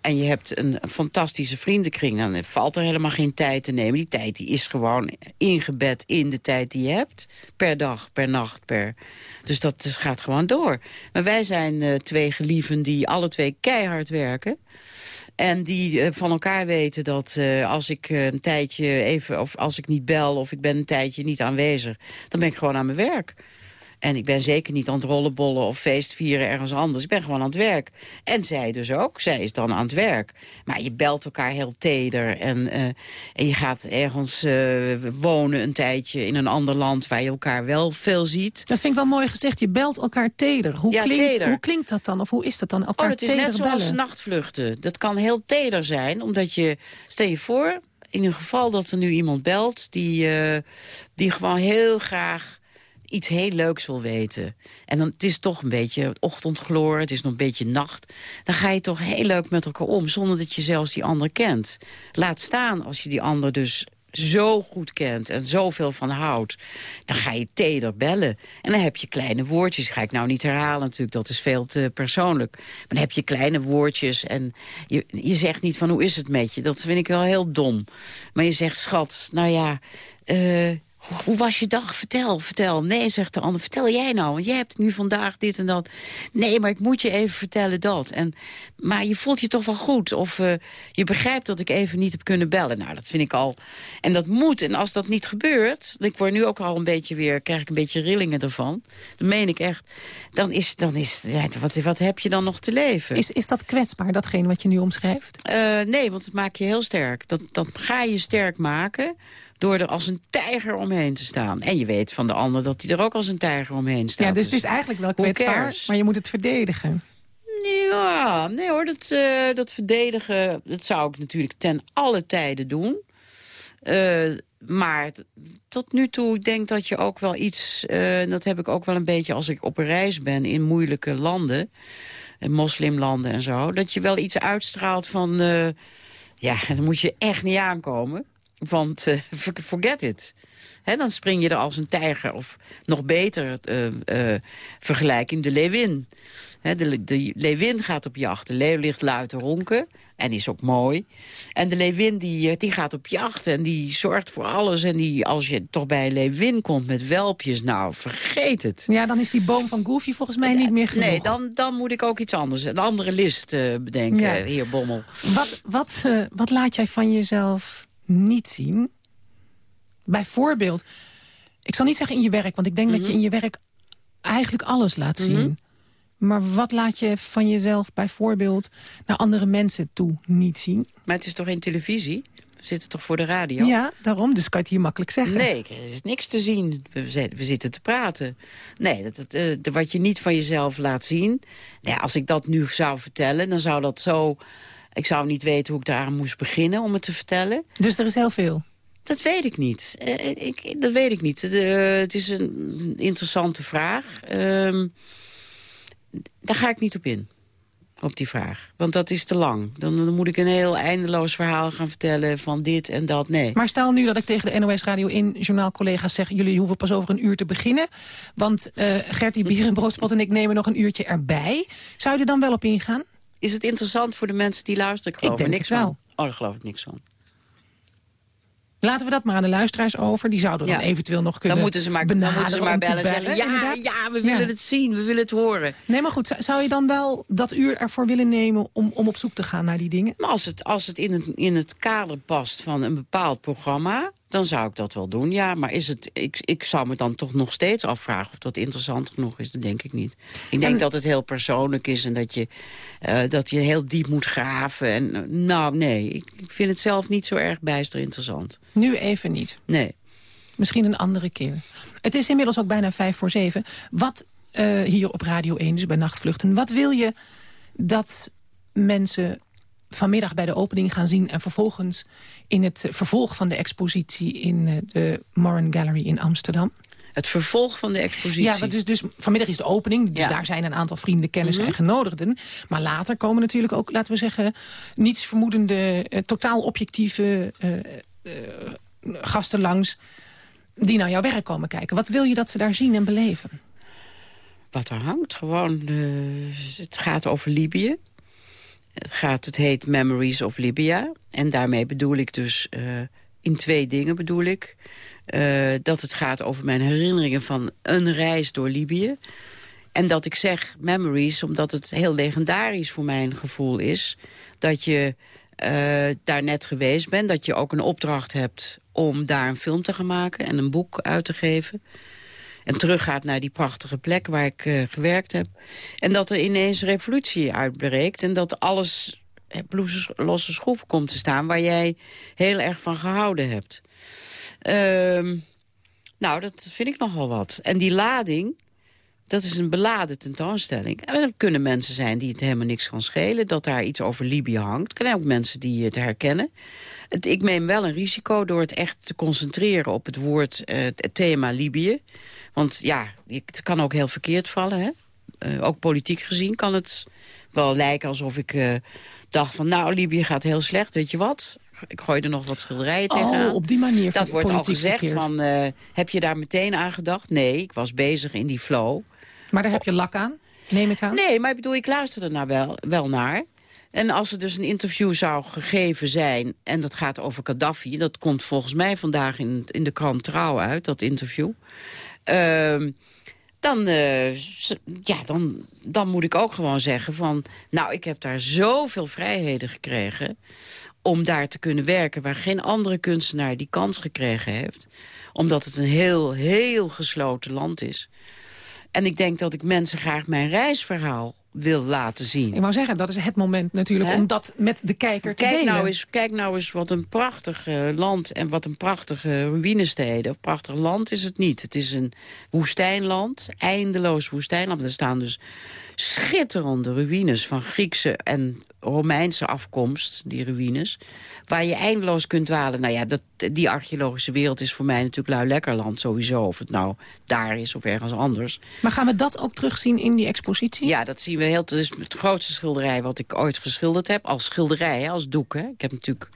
I: en je hebt een, fantastische vriendenkring... dan valt er helemaal geen tijd te nemen. Die tijd die is gewoon ingebed in de tijd die je hebt. Per dag, per nacht, per... Dus dat dus gaat gewoon door. Maar wij zijn eh, twee gelieven die alle twee keihard werken... En die eh, van elkaar weten dat eh, als ik eh, een tijdje even... of als ik niet bel of ik ben een tijdje niet aanwezig... dan ben ik gewoon aan mijn werk. En ik ben zeker niet aan het rollenbollen of feestvieren ergens anders. Ik ben gewoon aan het werk. En zij dus ook. Zij is dan aan het werk. Maar je belt elkaar heel teder. En, eh, en je gaat ergens eh, wonen een tijdje in een ander land... waar je elkaar wel veel ziet.
H: Dat vind ik wel mooi gezegd. Je belt elkaar teder. Hoe,
I: Ja,
H: klinkt,
I: teder.
H: hoe klinkt dat dan? Of hoe is dat dan? Elkaar
I: Oh, dat is net zoals
H: bellen?
I: nachtvluchten. Dat kan heel teder zijn, omdat je... Stel je voor, in een geval dat er nu iemand belt... die, eh, die gewoon heel graag iets heel leuks wil weten. En dan, het is toch een beetje ochtendgloor, het is nog een beetje nacht. Dan ga je toch heel leuk met elkaar om, zonder dat je zelfs die ander kent. Laat staan als je die ander dus zo goed kent en zoveel van houdt... dan ga je teder bellen. En dan heb je kleine woordjes. Ga ik nou niet herhalen natuurlijk, dat is veel te persoonlijk. Maar dan heb je kleine woordjes en je, je zegt niet van hoe is het met je. Dat vind ik wel heel dom. Maar je zegt, schat, nou ja... eh, hoe- hoe was je dag? Vertel, vertel. Nee, zegt de ander, vertel jij nou, want jij hebt nu vandaag dit en dat. Nee, maar ik moet je even vertellen dat. En, maar je voelt je toch wel goed. Of eh, je begrijpt dat ik even niet heb kunnen bellen. Nou, dat vind ik al... En dat moet. En als dat niet gebeurt... Ik word nu ook al een beetje weer... krijg ik een beetje rillingen ervan. Dat meen ik echt. Dan is... Dan is wat, wat heb je dan nog te leven?
H: Is, is dat kwetsbaar, datgene wat je nu omschrijft?
I: Eh, nee, want het maakt je heel sterk. Dat, dat ga je sterk maken door er als een tijger omheen te staan. En je weet van de ander dat hij er ook als een tijger omheen staat.
H: Ja, dus het is eigenlijk wel kwetsbaar, maar je moet het verdedigen.
I: Ja, nee hoor, dat, eh, dat verdedigen, dat zou ik natuurlijk ten alle tijden doen. Eh, maar tot nu toe, ik denk dat je ook wel iets... eh, dat heb ik ook wel een beetje als ik op reis ben in moeilijke landen... en moslimlanden en zo... dat je wel iets uitstraalt van... ja, dan moet je echt niet aankomen. Want for- forget it. Dan spring je er als een tijger. Of nog beter eh, eh, vergelijking, de leeuwin. De, de leeuwin gaat op jacht. De leeuw ligt luid te ronken. En is ook mooi. En de leeuwin die, die gaat op jacht. En die zorgt voor alles. En die, als je toch bij een leeuwin komt met welpjes. Nou, vergeet het.
H: Ja, dan is die boom van Goofy volgens mij niet meer genoeg.
I: Nee, dan, dan moet ik ook iets anders. Een andere list bedenken,
H: Ja.
I: heer Bommel.
H: Wat, wat, wat laat jij van jezelf niet zien? Bijvoorbeeld, ik zal niet zeggen in je werk... want ik denk dat
I: Mhm.
H: je in je werk eigenlijk alles laat zien. Maar wat laat je van jezelf bijvoorbeeld naar andere mensen toe niet zien?
I: Maar het is toch geen televisie? We zitten toch voor de radio?
H: Ja, daarom. Dus kan je het hier makkelijk zeggen.
I: Nee, er is niks te zien. We, we zitten te praten. Nee, dat, dat, eh, wat je niet van jezelf laat zien... Nou ja, als ik dat nu zou vertellen, dan zou dat zo... Ik zou niet weten hoe ik daaraan moest beginnen om het te vertellen.
H: Dus er is heel veel.
I: Dat weet ik niet. Eh, ik, dat weet ik niet. De- het is een interessante vraag. Ehm, daar ga ik niet op in. Op die vraag. Want dat is te lang. Dan, dan moet ik een heel eindeloos verhaal gaan vertellen van dit en dat. Nee.
H: Maar stel nu dat ik tegen de NOS Radio in journaalcollega's zeg... jullie hoeven pas over een uur te beginnen. Want eh Gertie Bierenbroodspot en ik nemen nog een uurtje erbij. Zou je er dan wel op ingaan?
I: Is het interessant voor de mensen die luisteren? Ik geloof
H: Ik
I: er
H: denk
I: niks
H: het wel.
I: van. Oh, daar geloof ik niks van.
H: Laten we dat maar aan de luisteraars over. Die zouden dan eventueel nog kunnen
I: Dan moeten ze maar, dan
H: benaderen
I: moeten ze maar bellen en zeggen... Ja,
H: inderdaad.
I: ja, we willen
H: Ja.
I: het zien, we willen het horen.
H: Nee, maar goed, zou- zou je dan wel dat uur ervoor willen nemen... om, om op zoek te gaan naar die dingen?
I: Maar als het, als het, in, het in het kader past van een bepaald programma... dan zou ik dat wel doen, ja. Maar is het, ik, ik zou me dan toch nog steeds afvragen... of dat interessant genoeg is, dat denk ik niet. Ik denk
H: En-
I: dat het heel persoonlijk is... en dat je, eh, dat je heel diep moet graven. En, eh, nou, nee, ik, ik vind het zelf niet zo erg bijster interessant.
H: Nu even niet.
I: Nee.
H: Misschien een andere keer. Het is inmiddels ook bijna vijf voor zeven. Wat eh, hier op Radio 1, dus bij Nachtvluchten... wat wil je dat mensen vanmiddag bij de opening gaan zien... en vervolgens in het vervolg van de expositie... in eh, de Moran Gallery in Amsterdam?
I: Het vervolg van de expositie.
H: Ja, dus, dus vanmiddag is de opening. Dus
I: Ja.
H: daar zijn een aantal vrienden, kennissen
I: Mhm.
H: en genodigden. Maar later komen natuurlijk ook, laten we zeggen... niets vermoedende, eh, totaal objectieve eh, eh, gasten langs... die naar jouw werk komen kijken. Wat wil je dat ze daar zien en beleven?
I: Wat er hangt, gewoon... het gaat over Libië. Het, gaat, het heet Memories of Libya. En daarmee bedoel ik dus... eh, in twee dingen bedoel ik. eh, dat het gaat over mijn herinneringen van een reis door Libië. En dat ik zeg memories, omdat het heel legendarisch voor mijn gevoel is... dat je eh, daar net geweest bent, dat je ook een opdracht hebt... om daar een film te gaan maken en een boek uit te geven en teruggaat naar die prachtige plek waar ik eh, gewerkt heb. En dat er ineens revolutie uitbreekt en dat alles blouse- losse schroeven komt te staan... waar jij heel erg van gehouden hebt. Ehm, nou, dat vind ik nogal wat. En die lading, dat is een beladen tentoonstelling. En er kunnen mensen zijn die het helemaal niks kan schelen... dat daar iets over Libië hangt. Er zijn ook mensen die het herkennen. Het, ik neem wel een risico door het echt te concentreren op het woord, eh, het thema Libië. Want ja, het kan ook heel verkeerd vallen. Hè? Eh, ook politiek gezien kan het wel lijken alsof ik eh, dacht van... nou, Libië gaat heel slecht, weet je wat? Ik gooi er nog wat schilderijen tegenaan.
H: Oh, op die manier
I: Dat wordt al gezegd
H: verkeerd.
I: van, heb je daar meteen aan gedacht? Nee, ik was bezig in die flow.
H: Maar daar heb je lak aan, neem ik aan.
I: Nee, maar ik bedoel, ik luister er nou wel, wel naar. En als er dus een interview zou gegeven zijn... en dat gaat over Gaddafi... dat komt volgens mij vandaag in, in de krant Trouw uit, dat interview... Ehm, dan, eh, ja, dan, dan moet ik ook gewoon zeggen van... nou, ik heb daar zoveel vrijheden gekregen... om daar te kunnen werken waar geen andere kunstenaar die kans gekregen heeft. Omdat het een heel, heel gesloten land is. En ik denk dat ik mensen graag mijn reisverhaal wil laten zien.
H: Ik wou zeggen, dat is het moment natuurlijk om dat met de kijker te
I: Kijk
H: delen.
I: nou, eens, kijk nou eens wat een prachtig eh, land en wat een prachtige ruïnesteden. Of prachtig land is het niet. Het is een woestijnland, eindeloos woestijnland. Er staan dus schitterende ruïnes van Griekse en Romeinse afkomst, die ruïnes. Waar je eindeloos kunt dwalen. Nou ja, dat, die archeologische wereld is voor mij natuurlijk lui lekker land sowieso. Of het nou daar is of ergens anders.
H: Maar gaan we dat ook terugzien in die expositie?
I: Ja, dat zien we heel... Dat is het grootste schilderij wat ik ooit geschilderd heb. Als schilderij, als doek. Hè. Ik heb natuurlijk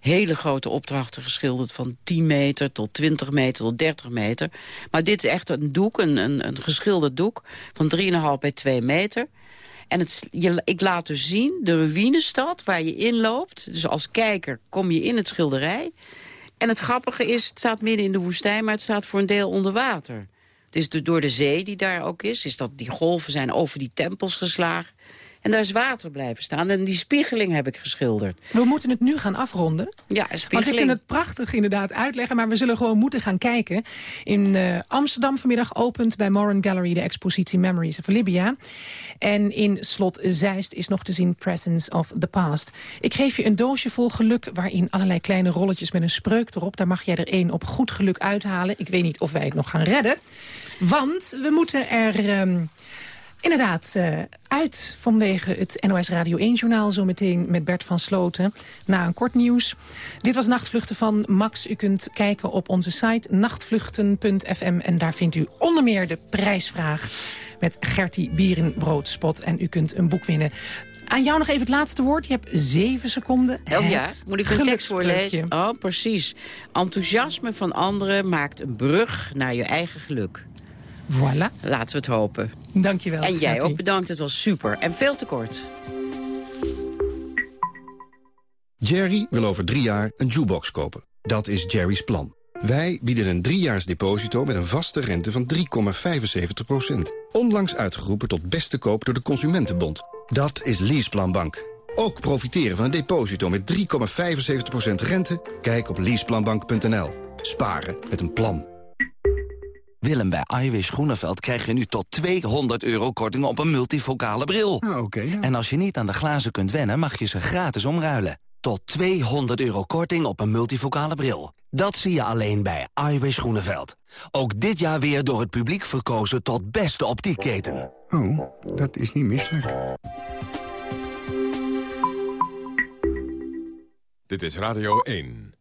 I: hele grote opdrachten geschilderd... van 10 meter tot 20 meter tot 30 meter. Maar dit is echt een doek, een, een, een geschilderd doek... van 3,5 bij 2 meter... En het, je, ik laat dus zien de ruïnestad waar je inloopt. Dus als kijker kom je in het schilderij. En het grappige is, het staat midden in de woestijn... maar het staat voor een deel onder water. Het is door de zee die daar ook is. is dat die golven zijn over die tempels geslagen. En daar is water blijven staan. En die spiegeling heb ik geschilderd.
H: We moeten het nu gaan afronden.
I: Ja, een
H: Want
I: spiegeling.
H: je kunt het prachtig inderdaad uitleggen, maar we zullen gewoon moeten gaan kijken. In eh, Amsterdam vanmiddag opent bij Moran Gallery de expositie Memories of Libya. En in Slot Zeist is nog te zien Presence of the Past. Ik geef je een doosje vol geluk waarin allerlei kleine rolletjes met een spreuk erop. Daar mag jij er één op goed geluk uithalen. Ik weet niet of wij het nog gaan redden. Want we moeten er... ehm, Inderdaad, eh, uit vanwege het NOS Radio 1-journaal... zometeen met Bert van Sloten na een kort nieuws. Dit was Nachtvluchten van Max. U kunt kijken op onze site nachtvluchten.fm... en daar vindt u onder meer de prijsvraag met Gertie Bierenbroodspot. En u kunt een boek winnen. Aan jou nog even het laatste woord. Je hebt zeven seconden.
I: Oh ja, moet ik een tekst voorlezen? Oh, precies. Enthousiasme van anderen maakt een brug naar je eigen geluk.
H: Voilà.
I: Laten we het hopen.
H: Dankjewel.
I: En jij ook bedankt, het was super. En veel te kort.
K: Jerry wil over drie jaar een jukebox kopen. Dat is Jerry's plan. Wij bieden een driejaars deposito met een vaste rente van 3,75%. Onlangs uitgeroepen tot beste koop door de Consumentenbond. Dat is Leaseplan Bank. Ook profiteren van een deposito met 3,75% rente? Kijk op leaseplanbank.nl. Sparen met een plan.
L: Willem, bij Iwis Groeneveld krijg je nu tot 200 euro korting op een multifocale bril.
K: Oké.
L: En als je niet aan de glazen kunt wennen, mag je ze gratis omruilen. Tot 200 euro korting op een multifocale bril. Dat zie je alleen bij Iwis Groeneveld. Ook dit jaar weer door het publiek verkozen tot beste optiekketen.
K: Oh, dat is niet misselijk.
F: Dit is Radio 1.